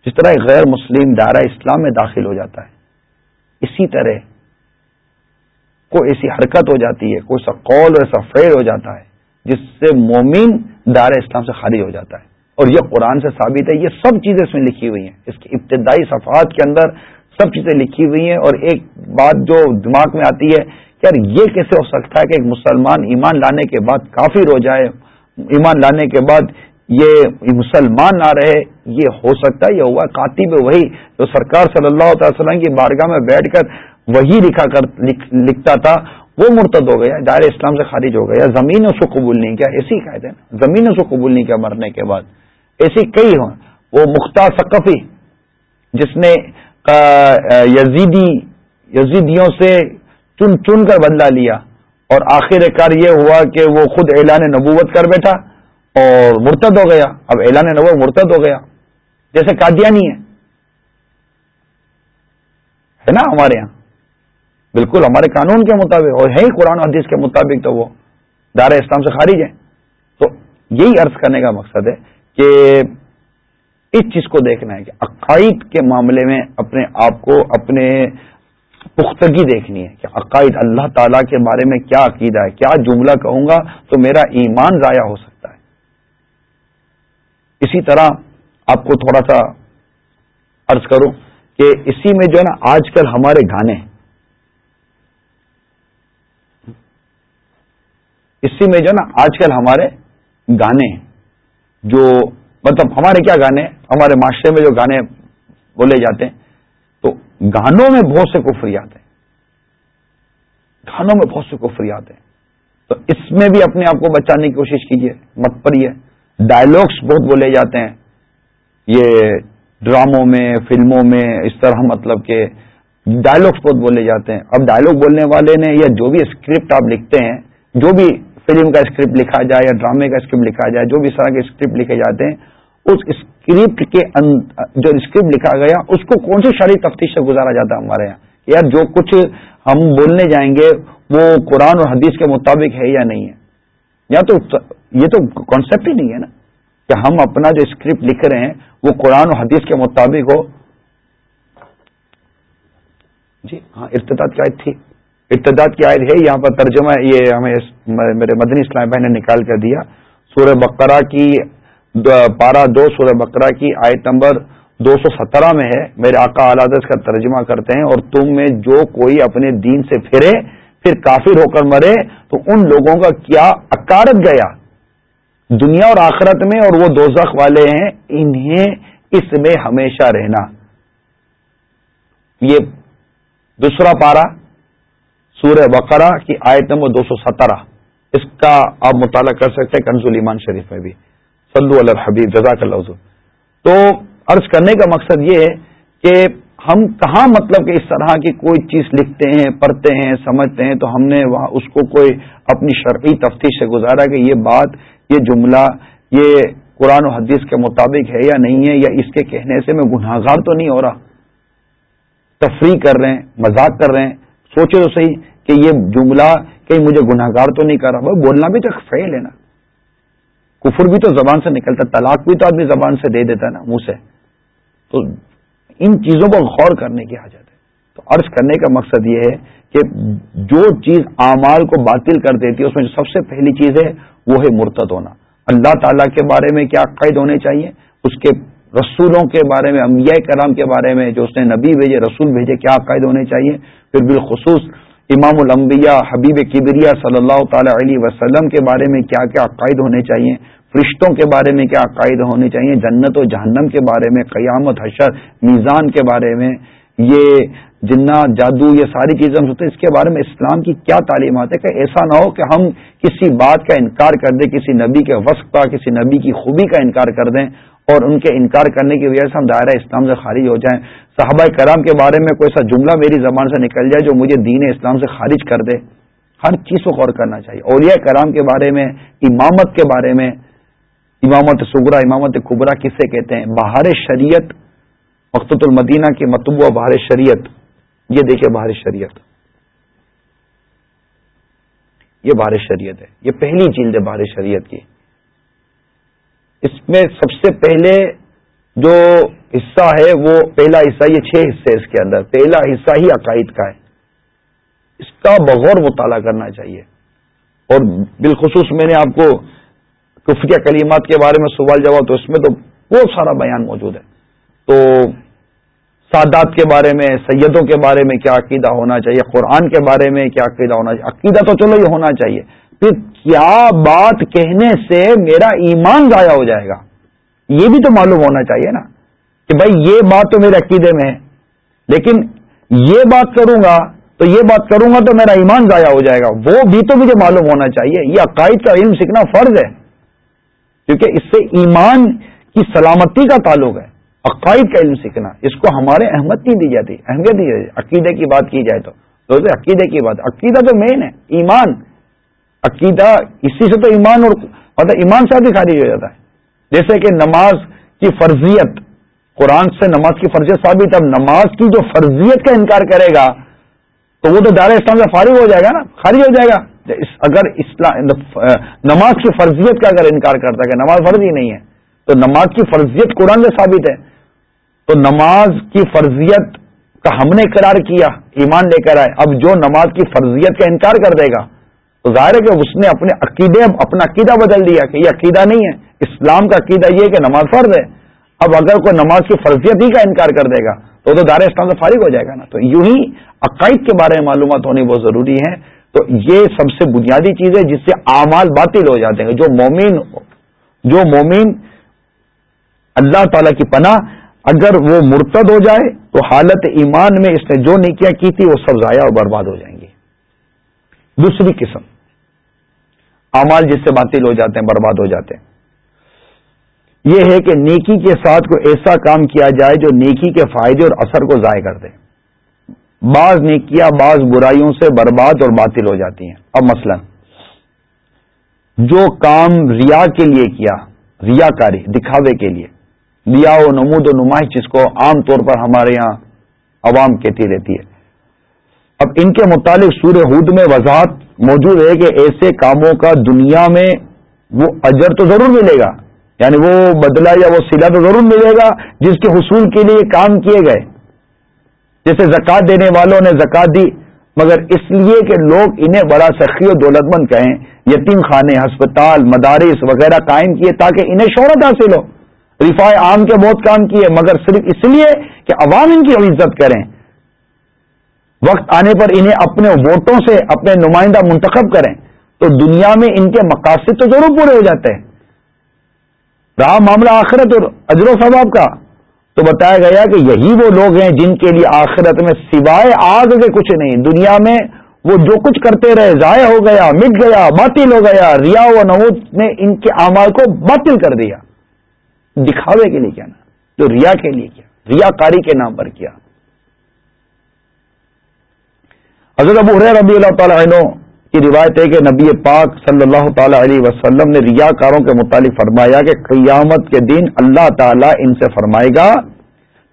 جس طرح ایک غیر مسلم دائرہ اسلام میں داخل ہو جاتا ہے، اسی طرح کوئی ایسی حرکت ہو جاتی ہے، کوئی سا قول اور ایسا فیل ہو جاتا ہے، جس سے مومن دائرہ اسلام سے خالی ہو جاتا ہے۔ اور یہ قرآن سے ثابت ہے، یہ سب چیزیں اس میں لکھی ہوئی ہیں۔ اس کی ابتدائی صفحات کے اندر سب چیزیں لکھی ہوئی ہیں۔ اور ایک بات جو دماغ میں آتی ہے یار یہ کیسے ہو سکتا ہے کہ ایک مسلمان ایمان لانے کے بعد کافر ہو جائے، ایمان لانے کے بعد یہ مسلمان نہ رہے، یہ ہو سکتا ہے، یہ ہوا کاتب وہی۔ جو سرکار صلی اللہ تعالی وسلم کی بارگاہ میں بیٹھ کر وہی لکھا کر لکھتا تھا، وہ مرتد ہو گیا دائر اسلام سے خارج ہو گیا۔ زمین اس کو قبول نہیں کیا ایسی قائد ہے زمین اس کو قبول نہیں کیا مرنے کے بعد۔ ایسی کئی ہوں۔ وہ مختار ثقفی، جس نے یزیدی، یزیدیوں سے چن چن کر بدلا لیا۔ اور آخر کار یہ ہوا کہ وہ خود اعلان نبوت کر بیٹھا۔ اور مرتد ہو گیا۔ اب اعلان نبوت مرتد ہو گیا۔ جیسے قادیانی ہے ہے نا ہمارے یہاں؟ بالکل ہمارے قانون کے مطابق اور ہے ہی قرآن حدیث کے مطابق تو وہ دار اسلام سے خارج ہے تو یہی عرض کرنے کا مقصد ہے کہ اس چیز کو دیکھنا ہے کہ عقائد کے معاملے میں اپنے آپ کو اپنے پختگی دیکھنی ہے کہ عقائد اللہ تعالی کے بارے میں کیا عقیدہ ہے۔ کیا جملہ کہوں گا تو میرا ایمان ضائع ہو سکتا ہے۔ اسی طرح آپ کو تھوڑا سا عرض کروں کہ اسی میں جو ہے نا، آج کل ہمارے گانے اسی میں جو ہے نا، آج کل ہمارے گانے جو مطلب ہمارے کیا گانے ہمارے معاشرے میں جو گانے بولے جاتے ہیں۔ تو گانوں میں بہت سے کفریات ہیں۔ گانوں میں بہت سے کفریات ہیں۔ تو اس میں بھی اپنے آپ کو بچانے کی کوشش کیجیے مت پڑیے ڈائلگس بہت بولے جاتے ہیں۔ یہ ڈراموں میں، فلموں میں اس طرح مطلب کہ ڈائلگس بہت بولے جاتے ہیں۔ اب ڈائلگ بولنے والے نے یا جو بھی اسکرپٹ آپ لکھتے ہیں، جو بھی فلم کا اسکرپٹ لکھا جائے یا ڈرامے کا اسکرپٹ لکھا جائے، جو بھی اس طرح کے اسکرپٹ لکھے جاتے ہیں، اس اسکرپٹ کے جو اسکرپٹ لکھا گیا، اس کو کون سی شاعری تفتیش سے گزارا جاتا ہے ہمارے یہاں؟ یار جو کچھ ہم بولنے جائیں گے، وہ قرآن اور حدیث کے مطابق ہے یا نہیں ہے؟ یا تو یہ تو کانسیپٹ ہی نہیں ہے نا کہ ہم اپنا جو اسکرپٹ لکھ رہے ہیں، وہ قرآن و حدیث کے مطابق ہو۔ جی ہاں ارتداد کیا تھی۔ ارتداد کی آیت ہے، یہاں پر ترجمہ یہ ہمیں میرے مدنی اسلام بھائی نے نکال کر دیا۔ سورہ بقرہ کی پارہ دو، سورہ بقرہ کی آیت نمبر دو سو سترہ میں ہے۔ میرے آقا آلاد کا ترجمہ کرتے ہیں اور تم میں جو کوئی اپنے دین سے پھرے، پھر کافر ہو کر مرے، تو ان لوگوں کا کیا اکارت گیا؟ دنیا اور آخرت میں اور وہ دوزخ والے ہیں، انہیں اس میں ہمیشہ رہنا۔ یہ دوسرا پارا سورہ بقرہ کی آیت نمبر دو سو سترہ۔ اس کا آپ مطالعہ کر سکتے ہیں کنزول ایمان شریف میں بھی۔ سلو الحبیب، جزاک اللہ تو عرض کرنے کا مقصد یہ ہے کہ ہم کہاں مطلب کہ اس طرح کی کوئی چیز لکھتے ہیں، پڑھتے ہیں، سمجھتے ہیں، تو ہم نے وہاں اس کو کوئی اپنی شرعی تفتیش سے گزارا کہ یہ بات یہ جملہ، یہ قرآن و حدیث کے مطابق ہے یا نہیں ہے یا اس کے کہنے سے میں گناہ گار تو نہیں ہو رہا۔ تفریح کر رہے ہیں، مذاق کر رہے ہیں۔ سوچے تو صحیح کہ یہ جملہ کہیں مجھے گناہ گار تو نہیں کر رہا۔ بولنا بھی تو فیل ہے نا۔ کفر بھی تو زبان سے نکلتا، طلاق بھی تو آدمی زبان سے دے دیتا ہے نا، منہ سے۔ تو ان چیزوں پر غور کرنے کی حاجت ہے۔ تو عرض کرنے کا مقصد یہ ہے کہ جو چیز اعمال کو باطل کر دیتی ہے، اس میں جو سب سے پہلی چیز ہے وہ ہے مرتد ہونا۔ اللہ تعالیٰ کے بارے میں کیا عقائد ہونے چاہیے؟ اس کے رسولوں کے بارے میں، انبیاء کرام کے بارے میں، جو اس نے نبی بھیجے، رسول بھیجے، کیا عقائد ہونے چاہیے؟ پھر بالخصوص امام الانبیاء حبیب کبریا صلی اللہ تعالی علیہ وسلم کے بارے میں کیا کیا عقائد ہونے چاہیے؟ فرشتوں کے بارے میں کیا عقائد ہونے چاہیے؟ جنت و جہنم کے بارے میں، قیامت حشر میزان کے بارے میں یہ جنات جادو، یہ ساری چیزیں ہم ہوتے ہیں، اس کے بارے میں اسلام کی کیا تعلیمات ہے کہ ایسا نہ ہو کہ ہم کسی بات کا انکار کر دیں، کسی نبی کے وقت کا، کسی نبی کی خوبی کا انکار کر دیں اور ان کے انکار کرنے کی وجہ سے ہم دائرہ اسلام سے خارج ہو جائیں۔ صحابہ کرام کے بارے میں کوئی ایسا جملہ میری زبان سے نکل جائے جو مجھے دین اسلام سے خارج کر دے۔ ہر چیز کو غور کرنا چاہیے۔ اولیاء کرام کے بارے میں، امامت کے بارے میں، امامت سگرا امامت کبرا کسے کہتے ہیں؟ بہار شریعت مقت المدینہ کی متبوع بہار شریعت۔ یہ دیکھیں بہار شریعت۔ یہ بہار شریعت ہے۔ یہ پہلی جلد ہے بہار شریعت کی۔ اس میں سب سے پہلے جو حصہ ہے وہ پہلا حصہ، یہ چھ حصے اس کے اندر۔ پہلا حصہ ہی عقائد کا ہے۔ اس کا بغور مطالعہ کرنا چاہیے۔ اور بالخصوص میں نے آپ کو کفیہ کلیمات کے بارے میں سوال جواب تو اس میں تو بہت سارا بیان موجود ہے۔ تو سادات کے بارے میں، سیدوں کے بارے میں کیا عقیدہ ہونا چاہیے؟ قرآن کے بارے میں کیا عقیدہ ہونا چاہیے؟ عقیدہ تو چلو یہ ہونا چاہیے۔ پھر کیا بات کہنے سے میرا ایمان ضائع ہو جائے گا؟ یہ بھی تو معلوم ہونا چاہیے نا کہ بھائی یہ بات تو میرے عقیدے میں ہے۔ لیکن یہ بات کروں گا تو یہ بات کروں گا تو میرا ایمان ضائع ہو جائے گا۔ وہ بھی تو مجھے معلوم ہونا چاہیے۔ یہ عقائد کا علم سیکھنا فرض ہے۔ کیونکہ اس سے ایمان کی سلامتی کا تعلق ہے۔ عقائد کا علم سیکھنا، اس کو ہمارے احمد نہیں دی جاتی، اہمیت دی جاتی۔ عقیدے کی بات کی جائے تو۔ عقیدے کی بات، عقیدہ تو مین ہے، ایمان۔ عقیدہ اسی سے تو ایمان اور مطلب ایمان سے بھی خارج ہو جاتا ہے۔ جیسے کہ نماز کی فرضیت، قرآن سے نماز کی فرضیت ثابت، اب نماز کی جو فرضیت کا انکار کرے گا، تو وہ تو دار اسلام سے فارغ ہو جائے گا نا، خارج ہو جائے گا۔ اگر اسلام، نماز کی فرضیت کا اگر انکار کرتا ہے کہ نماز فرض ہی نہیں ہے، تو نماز کی فرضیت قرآن سے ثابت ہے۔ تو نماز کی فرضیت کا ہم نے قرار کیا، ایمان لے کر آئے۔ اب جو نماز کی فرضیت کا انکار کر دے گا، تو ظاہر ہے کہ اس نے اپنے عقیدے، اپنا عقیدہ بدل دیا کہ یہ عقیدہ نہیں ہے۔ اسلام کا عقیدہ یہ کہ نماز فرض ہے۔ اب اگر کوئی نماز کی فرضیت ہی کا انکار کر دے گا، تو تو دار اسلام سے فارغ ہو جائے گا نا۔ تو یوں ہی عقائد کے بارے میں معلومات ہونی بہت ضروری ہے تو یہ سب سے بنیادی چیز ہے جس سے اعمال باطل ہو جاتے ہیں۔ جو مومن جو مومن اللہ تعالی کی پناہ اگر وہ مرتد ہو جائے تو حالت ایمان میں اس نے جو نیکیاں کی تھی وہ سب ضائع اور برباد ہو جائیں گی۔ دوسری قسم۔ اعمال جس سے باطل ہو جاتے ہیں، برباد ہو جاتے ہیں۔ یہ ہے کہ نیکی کے ساتھ کوئی ایسا کام کیا جائے جو نیکی کے فائدے اور اثر کو ضائع کر دے۔ بعض نیکیاں بعض برائیوں سے برباد اور باطل ہو جاتی ہیں۔ اب مثلا، جو کام ریا کے لیے کیا ریا کاری دکھاوے کے لیے۔ ریا و نمود و نمائش جس کو عام طور پر ہمارے یہاں عوام کہتی رہتی ہے۔ اب ان کے متعلق سورہ ہود میں وضاحت موجود ہے کہ ایسے کاموں کا دنیا میں وہ اجر تو ضرور ملے گا یعنی وہ بدلہ یا وہ سلا تو ضرور ملے گا جس کے حصول کے لیے کام کیے گئے۔ جیسے زکات دینے والوں نے زکات دی، مگر اس لیے کہ لوگ انہیں بڑا سخی و دولت مند کہیں، یتیم خانے، ہسپتال، مدارس وغیرہ قائم کیے تاکہ انہیں شہرت حاصل ہو۔ رفاع عام کے بہت کام کیے، مگر صرف اس لیے کہ عوام ان کی عزت کریں۔ وقت آنے پر انہیں اپنے ووٹوں سے، اپنے نمائندہ منتخب کریں۔ تو دنیا میں ان کے مقاصد تو ضرور پورے ہو جاتے ہیں۔ رہا معاملہ آخرت اور اجر و ثواب کا۔ تو بتایا گیا کہ یہی وہ لوگ ہیں جن کے لیے آخرت میں سوائے آگ کے کچھ نہیں، دنیا میں وہ جو کچھ کرتے رہے، ضائع ہو گیا، مٹ گیا، باطل ہو گیا، ریا و نوت نے ان کے اعمال کو باطل کر دیا۔ دکھاوے کے لیے کیا نا، جو ریا کے لیے کیا ریا کاری کے نام پر کیا۔ حضرت ابو ربی اللہ تعالیٰ عنہ کی روایت ہے کہ نبی پاک صلی اللہ تعالی علیہ وسلم نے ریا کاروں کے متعلق فرمایا کہ قیامت کے دن اللہ تعالیٰ ان سے فرمائے گا،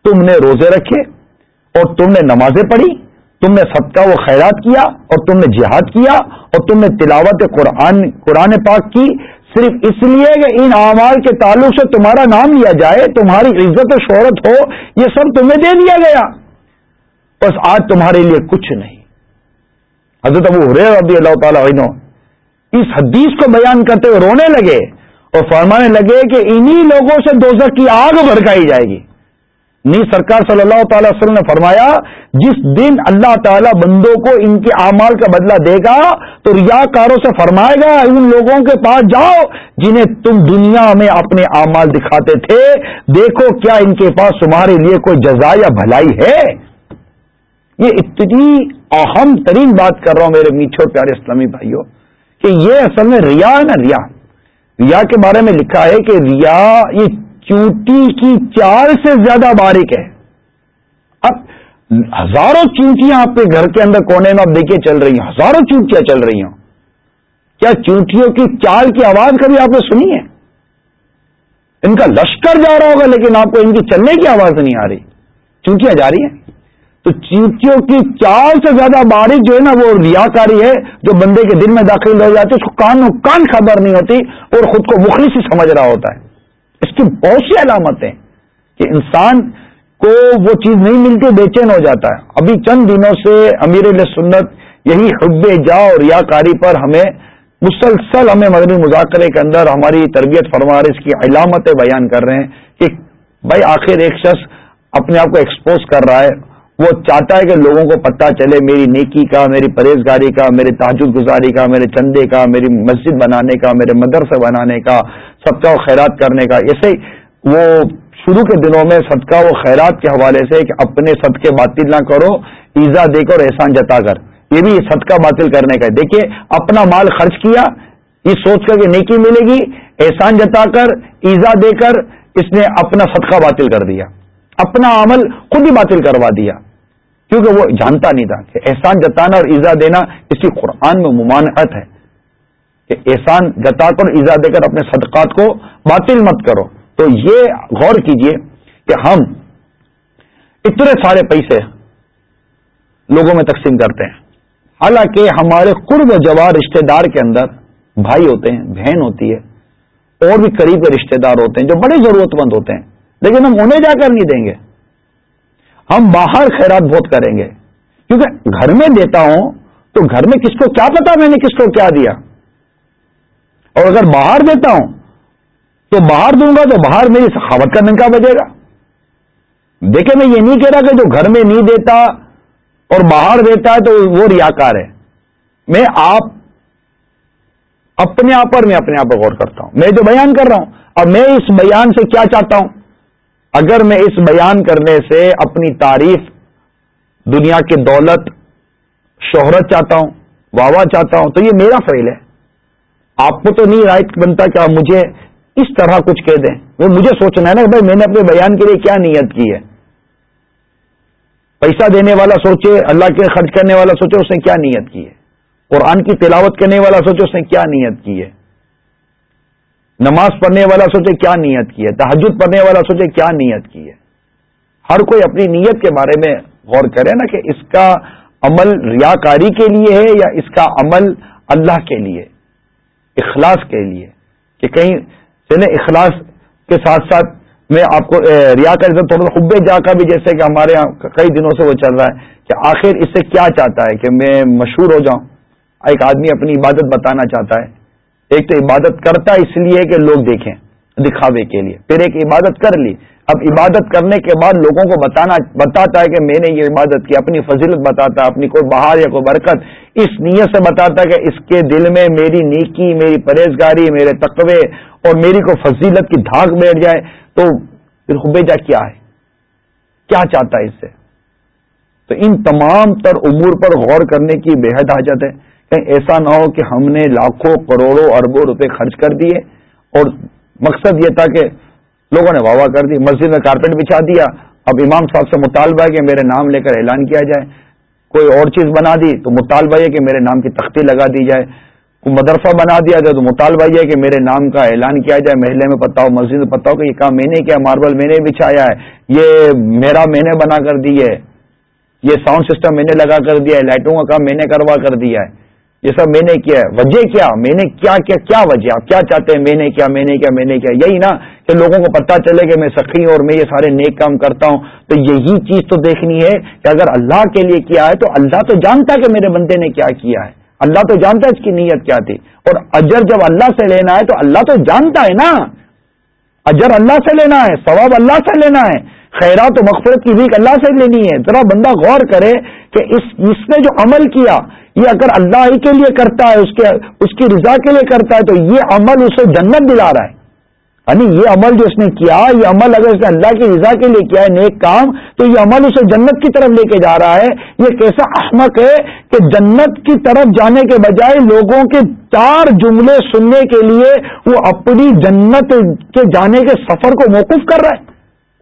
تم نے روزے رکھے اور تم نے نمازیں پڑھی، تم نے صدقہ و خیرات کیا اور تم نے جہاد کیا اور تم نے تلاوت قرآن قرآن پاک کی۔ صرف اس لیے کہ ان اعمال کے تعلق سے تمہارا نام لیا جائے، تمہاری عزت و شہرت ہو، یہ سب تمہیں دے دیا گیا۔ بس آج تمہارے لیے کچھ نہیں۔ حضرت ابو حریر رضی اللہ تعالی عنہ اس حدیث کو بیان کرتے ہوئے رونے لگے اور فرمانے لگے کہ انہی لوگوں سے دوزخ کی آگ بھڑکائی جائے گی۔ نی سرکار صلی اللہ تعالی وسلم نے فرمایا، جس دن اللہ تعالی بندوں کو ان کے اعمال کا بدلہ دے گا، تو ریا کاروں سے فرمائے گا ان لوگوں کے پاس جاؤ جنہیں تم دنیا میں اپنے اعمال دکھاتے تھے۔ دیکھو کیا ان کے پاس تمہارے لیے کوئی جزا یا بھلائی ہے۔ یہ اتنی اہم ترین بات کر رہا ہوں میرے میٹھے اور پیارے اسلامی بھائیوں، کہ یہ اصل میں ریا ہے نا ریا۔ ریا کے بارے میں لکھا ہے کہ ریا، یہ چونٹی کی چار سے زیادہ باریک ہے۔ اب ہزاروں چونٹیاں آپ کے گھر کے اندر کونے میں آپ دیکھیے چل رہی ہیں، ہزاروں چونٹیاں چل رہی ہیں۔ کیا چونٹیوں کی چال کی آواز کبھی آپ نے سنی ہے؟ ان کا لشکر جا رہا ہوگا لیکن آپ کو ان کی چلنے کی آواز نہیں آ رہی۔ چونٹیاں جا رہی ہیں۔ تو چیٹیوں کی چار سے زیادہ بارش جو ہے نا وہ ریا کاری ہے جو بندے کے دل میں داخل ہو جاتی ہے، اس کو کان کان خبر نہیں ہوتی اور خود کو مخلص ہی سمجھ رہا ہوتا ہے۔ اس کی بہت سی علامتیں کہ انسان کو وہ چیز نہیں ملتی، بے چین ہو جاتا ہے۔ ابھی چند دنوں سے امیر سنت یہی حب جا اور یا کاری پر ہمیں مسلسل ہمیں مدنی مذاکرے کے اندر ہماری تربیت فرما اس کی علامتیں بیان کر رہے ہیں کہ بھائی آخر ایک شخص اپنے آپ کو ایکسپوز کر رہا ہے۔ وہ چاہتا ہے کہ لوگوں کو پتہ چلے میری نیکی کا، میری پرہیزگاری کا، میرے تاجد گزاری کا، میرے چندے کا، میری مسجد بنانے کا، میرے مدرسہ بنانے کا، سب کا خیرات کرنے کا۔ ایسے وہ شروع کے دنوں میں صدقہ و خیرات کے حوالے سے کہ اپنے صدقے باطل نہ کرو، ایزا دے کر احسان جتا کر۔ یہ بھی صدقہ باطل کرنے کا ہے۔ دیکھیے، اپنا مال خرچ کیا، یہ سوچ کر کہ نیکی ملے گی، احسان جتا کر، ایزا دے کر، اس نے اپنا صدقہ باطل کر دیا۔ اپنا عمل خود ہی باطل کروا دیا۔ کیونکہ وہ جانتا نہیں تھا کہ احسان جتانا اور ایزا دینا اس کی قرآن میں ممانعت ہے کہ احسان جتا کر ایزا دے کر اپنے صدقات کو باطل مت کرو۔ تو یہ غور کیجیے کہ ہم اتنے سارے پیسے لوگوں میں تقسیم کرتے ہیں۔ حالانکہ ہمارے قرب جوار رشتہ دار کے اندر بھائی ہوتے ہیں، بہن ہوتی ہے، اور بھی قریب کے رشتہ دار ہوتے ہیں جو بڑے ضرورت مند ہوتے ہیں۔ لیکن ہم انہیں جا کر نہیں دیں گے۔ ہم باہر خیرات بہت کریں گے۔ کیونکہ گھر میں دیتا ہوں تو گھر میں کس کو کیا پتا میں نے کس کو کیا دیا۔ اور اگر باہر دیتا ہوں تو باہر دوں گا تو باہر میری سخاوت کا ننکا بجے گا۔ دیکھیں میں یہ نہیں کہہ رہا کہ جو گھر میں نہیں دیتا اور باہر دیتا ہے تو وہ ریاکار ہے۔ میں آپ اپنے آپ پر میں اپنے آپ پر غور کرتا ہوں۔ میں جو بیان کر رہا ہوں اور میں اس بیان سے کیا چاہتا ہوں؟ اگر میں اس بیان کرنے سے اپنی تعریف دنیا کی دولت، شہرت چاہتا ہوں واہ واہ چاہتا ہوں، تو یہ میرا فیل ہے۔ آپ کو تو نہیں رائٹ بنتا کہ آپ مجھے اس طرح کچھ کہہ دیں۔ وہ مجھے سوچنا ہے نا کہ بھائی میں نے اپنے بیان کے لیے کیا نیت کی ہے۔ پیسہ دینے والا سوچے، اللہ کے خرچ کرنے والا سوچے، اس نے کیا نیت کی ہے؟ قرآن کی تلاوت کرنے والا سوچے، اس نے کیا نیت کی ہے؟ نماز پڑھنے والا سوچے کیا نیت کی ہے تحجد پڑھنے والا سوچے کیا نیت کی ہے۔ ہر کوئی اپنی نیت کے بارے میں غور کرے نا کہ اس کا عمل ریاکاری کے لیے ہے یا اس کا عمل اللہ کے لیے، اخلاص کے لیے۔ کہ کہیں چلے اخلاص کے ساتھ ساتھ میں آپ کو ریا کر تھوڑا سا خبے جا کر بھی جیسے کہ ہمارے یہاں کئی دنوں سے وہ چل رہا ہے کہ آخر اس سے کیا چاہتا ہے کہ میں مشہور ہو جاؤں۔ ایک آدمی اپنی عبادت بتانا چاہتا ہے۔ ایک تو عبادت کرتا اس لیے کہ لوگ دیکھیں، دکھاوے کے لیے۔ پھر ایک عبادت کر لی۔ اب عبادت کرنے کے بعد لوگوں کو بتانا، بتاتا ہے کہ میں نے یہ عبادت کی، اپنی فضیلت بتاتا، اپنی کوئی بہار یا کوئی برکت۔ اس نیت سے بتاتا ہے کہ اس کے دل میں میری نیکی، میری پرہیزگاری، میرے تقوی اور میری کو فضیلت کی دھاک بیٹھ جائے تو پھر خبیجہ کیا ہے؟ کیا چاہتا ہے اس سے؟ تو ان تمام تر امور پر غور کرنے کی بے حد حاجت ہے۔ ایسا نہ ہو کہ ہم نے لاکھوں کروڑوں اربوں روپے خرچ کر دیے اور مقصد یہ تھا کہ لوگوں نے واہ واہ کر دی، مسجد میں کارپیٹ بچھا دیا۔ اب امام صاحب سے مطالبہ ہے کہ میرے نام لے کر اعلان کیا جائے۔ کوئی اور چیز بنا دی تو مطالبہ یہ کہ میرے نام کی تختی لگا دی جائے۔ کوئی مدرسہ بنا دیا جائے تو مطالبہ یہ کہ میرے نام کا اعلان کیا جائے۔ محلے میں پتا ہو، مسجد میں پتا ہو کہ یہ کام میں نے کیا، ماربل میں نے بچھایا ہے۔ یہ میرا میں نے بنا کر دی ہے۔ یہ ساؤنڈ سسٹم میں نے لگا کر دیا ہے۔ لائٹوں کا کام میں نے کروا کر دیا ہے۔ یہ سب میں نے کیا ہے۔ وجہ کیا؟ میں نے کیا کیا؟ کیا وجہ؟ آپ کیا چاہتے ہیں؟ میں نے کیا، میں نے کیا، میں نے کیا؟ یہی نا کہ لوگوں کو پتا چلے کہ میں سخی ہوں اور میں یہ سارے نیک کام کرتا ہوں۔ تو یہی چیز تو دیکھنی ہے کہ اگر اللہ کے لیے کیا ہے تو اللہ تو جانتا ہے کہ میرے بندے نے کیا کیا ہے۔ اللہ تو جانتا ہے اس کی نیت کیا تھی۔ اور اجر جب اللہ سے لینا ہے تو اللہ تو جانتا ہے نا۔ اجر اللہ سے لینا ہے، ثواب اللہ سے لینا ہے۔ خیرات و مغفرت کی بھی اللہ سے لینی ہے۔ ذرا بندہ غور کرے کہ اس اس نے جو عمل کیا، یہ اگر اللہ ہی کے لیے کرتا ہے، اس کے اس کی رضا کے لیے کرتا ہے، تو یہ عمل اسے جنت دلا رہا ہے۔ یعنی یہ عمل جو اس نے کیا، یہ عمل اگر اس نے اللہ کی رضا کے لیے کیا ہے، نیک کام، تو یہ عمل اسے جنت کی طرف لے کے جا رہا ہے۔ یہ کیسا احمق ہے کہ جنت کی طرف جانے کے بجائے لوگوں کے چار جملے سننے کے لیے وہ اپنی جنت کے جانے کے سفر کو موقف کر رہا ہے۔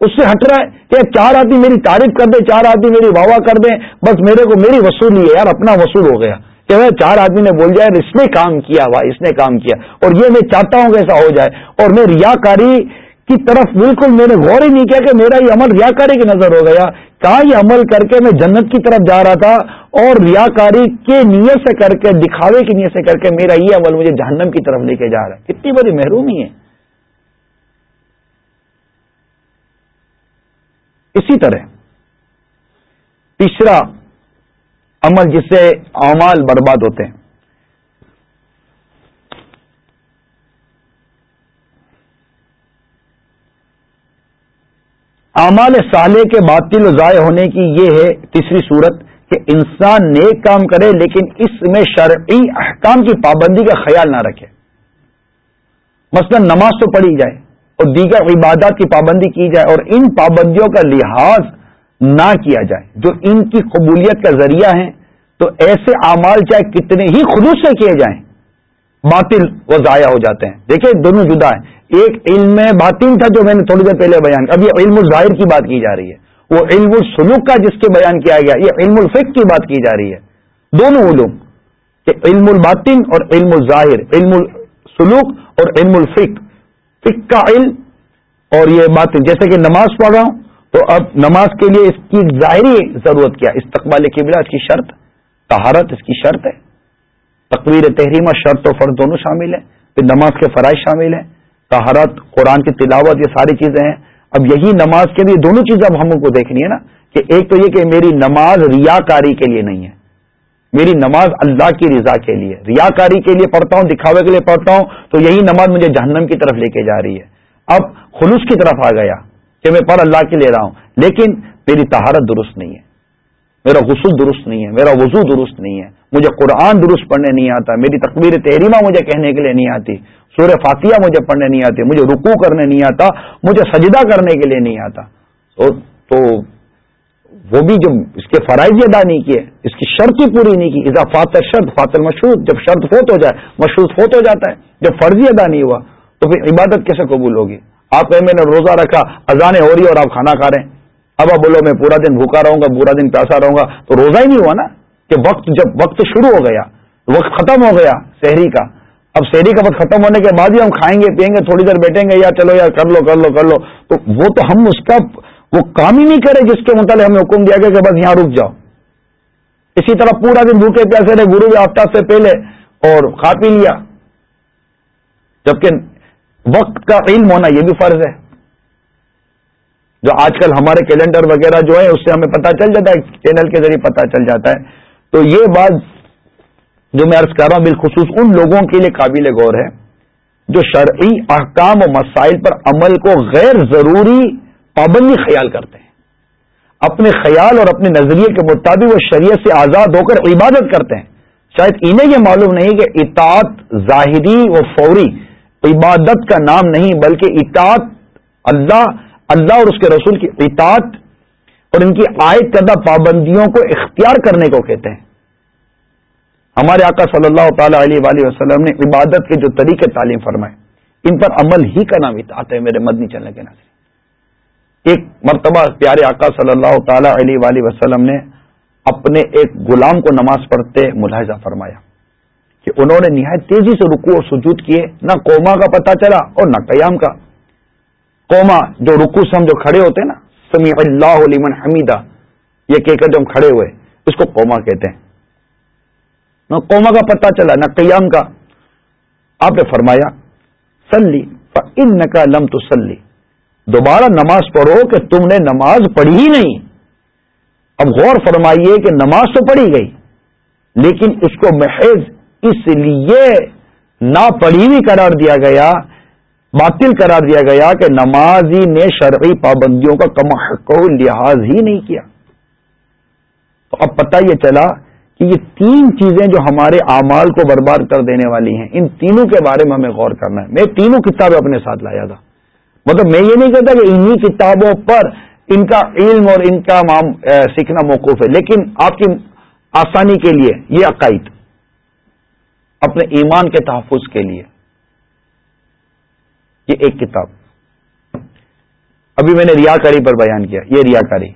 اس سے ہٹ رہا ہے کہ چار آدمی میری تعریف کر دے چار آدمی میری واہ کر دیں، بس میرے کو میری وصولی ہے یار، اپنا وصول ہو گیا۔ کہ چار آدمی نے بول جائے اس نے کام کیا ہوا اس نے کام کیا۔ اور یہ میں چاہتا ہوں کہ ایسا ہو جائے۔ اور میں ریاکاری کی طرف بالکل میں نے غور ہی نہیں کیا کہ میرا یہ عمل ریاکاری کی نظر ہو گیا۔ کہاں یہ عمل کر کے میں جنت کی طرف جا رہا تھا اور ریاکاری کے نیت سے کر کے، دکھاوے کی نیت سے کر کے میرا یہ عمل مجھے جہنم کی طرف لے کے جا رہا ہے۔ کتنی بڑی محرومی ہے۔ اسی طرح تیسرا عمل جس سے اعمال برباد ہوتے ہیں۔ اعمال صالح کے باطل و ضائع ہونے کی یہ ہے تیسری صورت کہ انسان نیک کام کرے لیکن اس میں شرعی احکام کی پابندی کا خیال نہ رکھے۔ مثلا نماز تو پڑھی جائے۔ اور دیگر عبادات کی پابندی کی جائے اور ان پابندیوں کا لحاظ نہ کیا جائے، جو ان کی قبولیت کا ذریعہ ہیں، تو ایسے اعمال چاہے کتنے ہی خلوص سے کیے جائیں، باطل و ضائع ہو جاتے ہیں۔ دیکھیں، دونوں جدا ہیں۔ ایک علم باطل تھا جو میں نے تھوڑی دیر پہلے بیان کیا۔ اب یہ علم الظاہر کی بات کی جا رہی ہے۔ وہ علم السلوک کا جس کے بیان کیا گیا، یہ علم الفق کی بات کی جا رہی ہے۔ دونوں علوم، کہ علم الباطن اور علم الظاہر، علم السلوک اور علم الفق کا علم اور یہ باطن جیسے کہ نماز پڑھ رہا ہوں، تو اب نماز کے لیے اس کی ظاہری ضرورت کیا؟ استقبال قبلہ اس کی شرط؟ تہارت اس کی شرط ہے۔ تقویر تحریمہ شرط و فرض دونوں شامل ہیں۔ پھر نماز کے فرائض شامل ہیں۔ تہارت قرآن کی تلاوت، یہ ساری چیزیں ہیں۔ اب یہی نماز کے لیے دونوں چیزیں اب ہم کو دیکھنی ہے نا، کہ ایک تو یہ کہ میری نماز ریا کاری کے لیے نہیں ہے۔ میری نماز اللہ کی رضا کے لیے ریا کاری کے لیے پڑھتا ہوں، دکھاوے کے لیے پڑھتا ہوں، تو یہی نماز مجھے جہنم کی طرف لے کے جا رہی ہے۔ اب خلوص کی طرف آ گیا کہ میں پڑھ اللہ کے لے رہا ہوں، لیکن میری تہارت درست نہیں ہے۔ میرا غسل درست نہیں ہے، میرا وضو درست نہیں ہے۔ مجھے قرآن درست پڑھنے نہیں آتا، میری تقبیر تحریمہ مجھے کہنے کے لیے نہیں آتی، سورہ فاتحہ مجھے پڑھنے نہیں آتی مجھے رکو کرنے نہیں آتا، مجھے سجدہ کرنے کے لیے نہیں آتا۔ تو وہ بھی جو اس کے فرائض ادا نہیں کیے، اس کی شرط ہی پوری نہیں کی، اذا فاتر شرط فاتر مشروط جب شرط فوت ہو جائے، مشروط فوت ہو جاتا ہے، جب فرضی ادا نہیں ہوا، تو پھر عبادت کیسے قبول ہوگی؟ آپ میں نے روزہ رکھا اذانیں ہو رہی ہے اور آپ کھانا کھا رہے ہیں۔ اب آپ بولو میں پورا دن بھوکا رہوں گا، پورا دن پیاسا رہوں گا، تو روزہ ہی نہیں ہوا نا کہ وقت جب وقت شروع ہو گیا، وقت ختم ہو گیا شہری کا۔ اب شہری کا وقت ختم ہونے کے بعد ہی ہم کھائیں گے پیئیں گے، تھوڑی دیر بیٹھیں گے، یا چلو یار کر لو کر لو کر لو۔ تو وہ تو ہم اس کا وہ کام ہی نہیں کرے جس کے متعلق ہمیں حکم دیا گیا کہ بس یہاں رک جاؤ۔ اسی طرح پورا دن بھوکے پیاسے رہے گرو آفتاب سے پہلے اور کھا پی لیا۔ جبکہ وقت کا علم ہونا یہ بھی فرض ہے۔ جو آج کل ہمارے کیلنڈر وغیرہ جو ہے اس سے ہمیں پتا چل جاتا ہے، چینل کے ذریعے پتا چل جاتا ہے۔ تو یہ بات جو میں عرض کر رہا ہوں، بالخصوص ان لوگوں کے لیے قابل غور ہے جو شرعی احکام و مسائل پر عمل کو غیر ضروری پابندی خیال کرتے ہیں۔ اپنے خیال اور اپنے نظریے کے مطابق وہ شریعت سے آزاد ہو کر عبادت کرتے ہیں۔ شاید انہیں یہ معلوم نہیں کہ اطاعت ظاہری و فوری، عبادت کا نام نہیں، بلکہ اطاعت اللہ اللہ اور اس کے رسول کی اطاعت اور ان کی عائد کردہ پابندیوں کو اختیار کرنے کو کہتے ہیں۔ ہمارے آقا صلی اللہ تعالی علیہ وآلہ وسلم نے عبادت کے جو طریقے تعلیم فرمائے، ان پر عمل ہی کا نام اطاعت ہے میرے مدنی چلنے کے نظر ایک مرتبہ پیارے آقا صلی اللہ تعالی علیہ وآلہ وسلم نے اپنے ایک غلام کو نماز پڑھتے ملاحظہ فرمایا کہ انہوں نے نہایت تیزی سے رکو اور سجود کیے، نہ قوما کا پتہ چلا اور نہ قیام کا۔ قوما جو رکو سے ہم جو کھڑے ہوتے ہیں نا سمی اللہ علیمن حمیدہ، یہ کہہ کر جو ہم کھڑے ہوئے، اس کو قوما کہتے ہیں۔ نہ قوما کا پتہ چلا، نہ قیام کا۔ آپ نے فرمایا سلی ان کا لم تو سلی دوبارہ نماز پڑھو کہ تم نے نماز پڑھی ہی نہیں۔ اب غور فرمائیے کہ نماز تو پڑھی گئی، لیکن اس کو محض اس لیے نہ پڑھی ہوئی قرار دیا گیا، باطل قرار دیا گیا کہ نمازی نے شرعی پابندیوں کا کم حق لحاظ ہی نہیں کیا۔ تو اب پتہ یہ چلا کہ یہ تین چیزیں جو ہمارے اعمال کو برباد کر دینے والی ہیں، ان تینوں کے بارے میں ہمیں غور کرنا ہے۔ میں تینوں کتابیں اپنے ساتھ لایا تھا۔ مطلب میں یہ نہیں کہتا کہ انہی کتابوں پر ان کا علم اور ان کا سیکھنا موقف ہے، لیکن آپ کی آسانی کے لیے یہ عقائد اپنے ایمان کے تحفظ کے لیے، یہ ایک کتاب۔ ابھی میں نے ریا کاری پر بیان کیا، یہ ریا کاری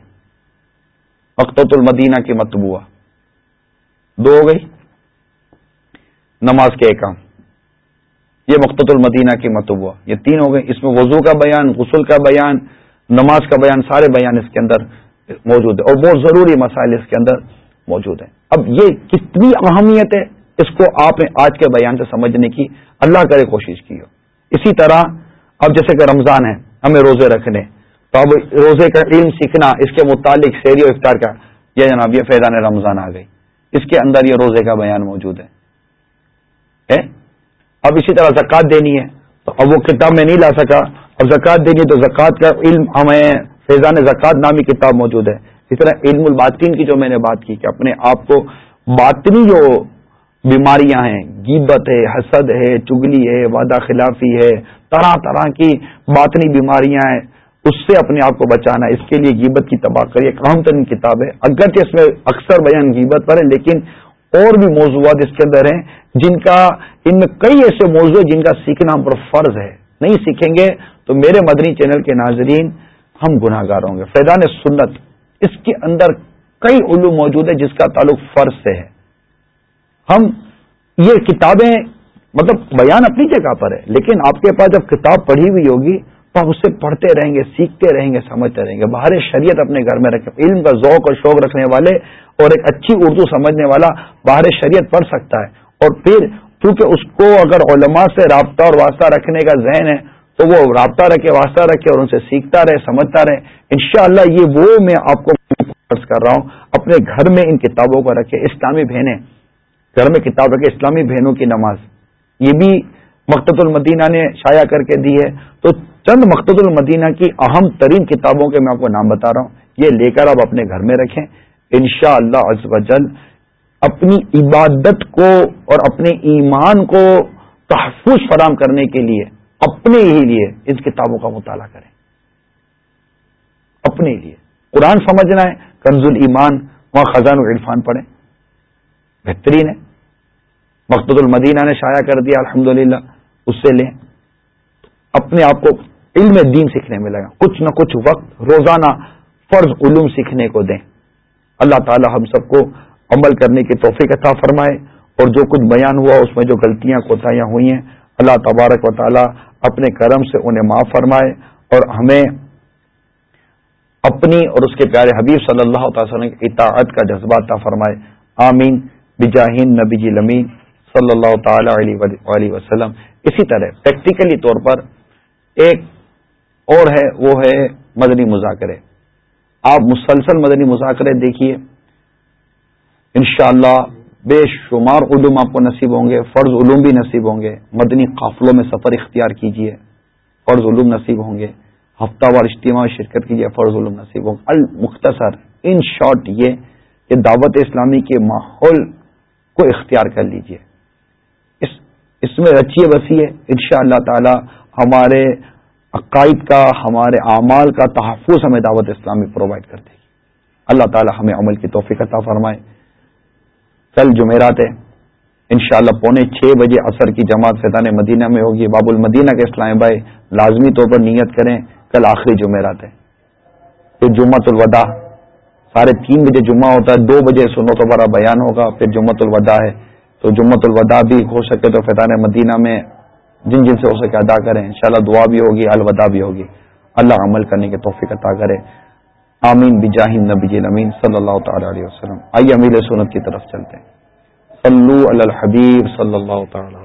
المدینہ کی متبوع دو ہو گئی۔ نماز کے احکام۔ یہ مقت المدینہ کی متبوع یہ تین ہو گئے۔ اس میں وضو کا بیان، غسل کا بیان، نماز کا بیان، سارے بیان اس کے اندر موجود ہے اور بہت ضروری مسائل اس کے اندر موجود ہیں۔ اب یہ کتنی اہمیت ہے؟ اس کو آپ نے آج کے بیان سے سمجھنے کی اللہ کرے کوشش کی ہو۔ اسی طرح اب جیسے کہ رمضان ہے، ہمیں روزے رکھنے۔ تو اب روزے کا علم سیکھنا، اس کے متعلق سیری و افطار کا یہ جناب یہ فیضان رمضان آ گئی۔ اس کے اندر یہ روزے کا بیان موجود ہے۔ اب اسی طرح زکوٰۃ دینی ہے۔ تو اب وہ کتاب میں نہیں لا سکا۔ اب زکوٰۃ دینی ہے تو زکوٰۃ کا علم ہمیں فیضان زکوٰۃ نامی کتاب موجود ہے۔ اس طرح علم الباطین کی جو میں نے بات کی کہ اپنے آپ کو باطنی جو بیماریاں ہیں گیبت ہے، حسد ہے، چگلی ہے، وعدہ خلافی ہے، طرح طرح کی باطنی بیماریاں ہیں، اس سے اپنے آپ کو بچانا ہے اس کے لیے گیبت کی تباہ کری ایک اہم ترین کتاب ہے۔ اگرچہ اس میں اکثر بیان گیبت پر ہے، لیکن اور بھی موضوعات اس کے اندر ہیں جن کا ان میں کئی ایسے موضوع جن کا سیکھنا ہم پر فرض ہے۔ نہیں سیکھیں گے تو میرے مدنی چینل کے ناظرین ہم گناہ گار ہوں گے۔ فیضان سنت، اس کے اندر کئی علوم موجود ہے جس کا تعلق فرض سے ہے۔ ہم یہ کتابیں مطلب بیان اپنی جگہ پر ہے، لیکن آپ کے پاس جب کتاب پڑھی ہوئی ہوگی تو آپ اسے پڑھتے رہیں گے، سیکھتے رہیں گے، سمجھتے رہیں گے۔ باہر شریعت اپنے گھر میں رکھے۔ علم کا ذوق اور شوق رکھنے والے اور ایک اچھی اردو سمجھنے والا باہر شریعت پڑھ سکتا ہے۔ اور پھر کیونکہ اس کو اگر علماء سے رابطہ اور واسطہ رکھنے کا ذہن ہے، تو وہ رابطہ رکھے، واسطہ رکھے اور ان سے سیکھتا رہے، سمجھتا رہے۔ انشاءاللہ یہ وہ میں آپ کو کر رہا ہوں، اپنے گھر میں ان کتابوں کو رکھے، اسلامی بہنیں۔ گھر میں کتاب رکھے، اسلامی بہنوں کی نماز۔ یہ بھی مقتد المدینہ نے شائع کر کے دی ہے۔ تو چند مقتد المدینہ کی اہم ترین کتابوں کے میں آپ کو نام بتا رہا ہوں۔ یہ لے کر آپ اپنے گھر میں رکھیں۔ ان شاء اللہ اپنی عبادت کو اور اپنے ایمان کو تحفظ فراہم کرنے کے لیے، اپنے ہی لیے ان کتابوں کا مطالعہ کریں۔ اپنے لیے۔ قرآن سمجھنا ہے، کنز ایمان وہاں خزان عرفان پڑھیں۔ بہترین ہے۔ مقتد المدینہ نے شائع کر دیا الحمد اس سے لیں۔ اپنے آپ کو علم دین سیکھنے میں لگا۔ کچھ نہ کچھ وقت، روزانہ فرض علوم سیکھنے کو دیں۔ اللہ تعالی ہم سب کو عمل کرنے کی توفیق عطا فرمائے اور جو کچھ بیان ہوا، اس میں جو غلطیاں، کوتاہیاں ہوئی ہیں، اللہ تبارک و تعالی اپنے کرم سے انہیں معاف فرمائے اور ہمیں اپنی اور اس کے پیارے حبیب صلی اللہ تعالی وسلم اطاعت کا جذبات فرمائے۔ آمین۔ بجاہین نبی جی لمین صلی اللہ تعالی علیہ وسلم۔ اسی طرح پریکٹیکلی طور پر ایک اور ہے، وہ ہے مدنی مذاکرے۔ آپ مسلسل مدنی مذاکرے دیکھیے۔ انشاءاللہ بے شمار علوم آپ کو نصیب ہوں گے، فرض علوم بھی نصیب ہوں گے۔ مدنی قافلوں میں سفر اختیار کیجیے فرض علوم نصیب ہوں گے۔ ہفتہ وار اجتماع شرکت کیجیے فرض علوم نصیب ہوں گے۔ المختصر، ان شارٹ یہ کہ دعوت اسلامی کے ماحول کو اختیار کر لیجیے۔ اس اس میں رچیے بسی ہے۔ ان شاء اللہ تعالی ہمارے عقائد کا، ہمارے اعمال کا تحفظ ہمیں دعوت اسلامی پرووائڈ کر دے گی اللہ تعالی ہمیں عمل کی توفیق عطا فرمائے۔ کل جمعرات ہے ان شاء اللہ پونے چھ بجے عصر کی جماعت فیضان مدینہ میں ہوگی۔ باب المدینہ کے اسلام بھائی، لازمی طور پر نیت کریں، کل آخری جمعرات ہے۔ پھر جمعت الوداع، ساڑھے تین بجے جمعہ ہوتا ہے، دو بجے سنو تو بڑا بیان ہوگا، پھر جمعت الوداع ہے۔ تو جمعت الوداع بھی ہو سکے تو فیضان مدینہ میں جن جن سے ہو سکے ادا کریں، انشاءاللہ دعا بھی ہوگی، الوداع بھی ہوگی۔ اللہ عمل کرنے کے توفیق عطا کرے۔ آمین بجاہ نبی امین صلی اللہ تعالی علیہ وسلم۔ آئیے امیر سنت کی طرف چلتے ہیں۔ صلو علی الحبیب صلی اللہ تعالی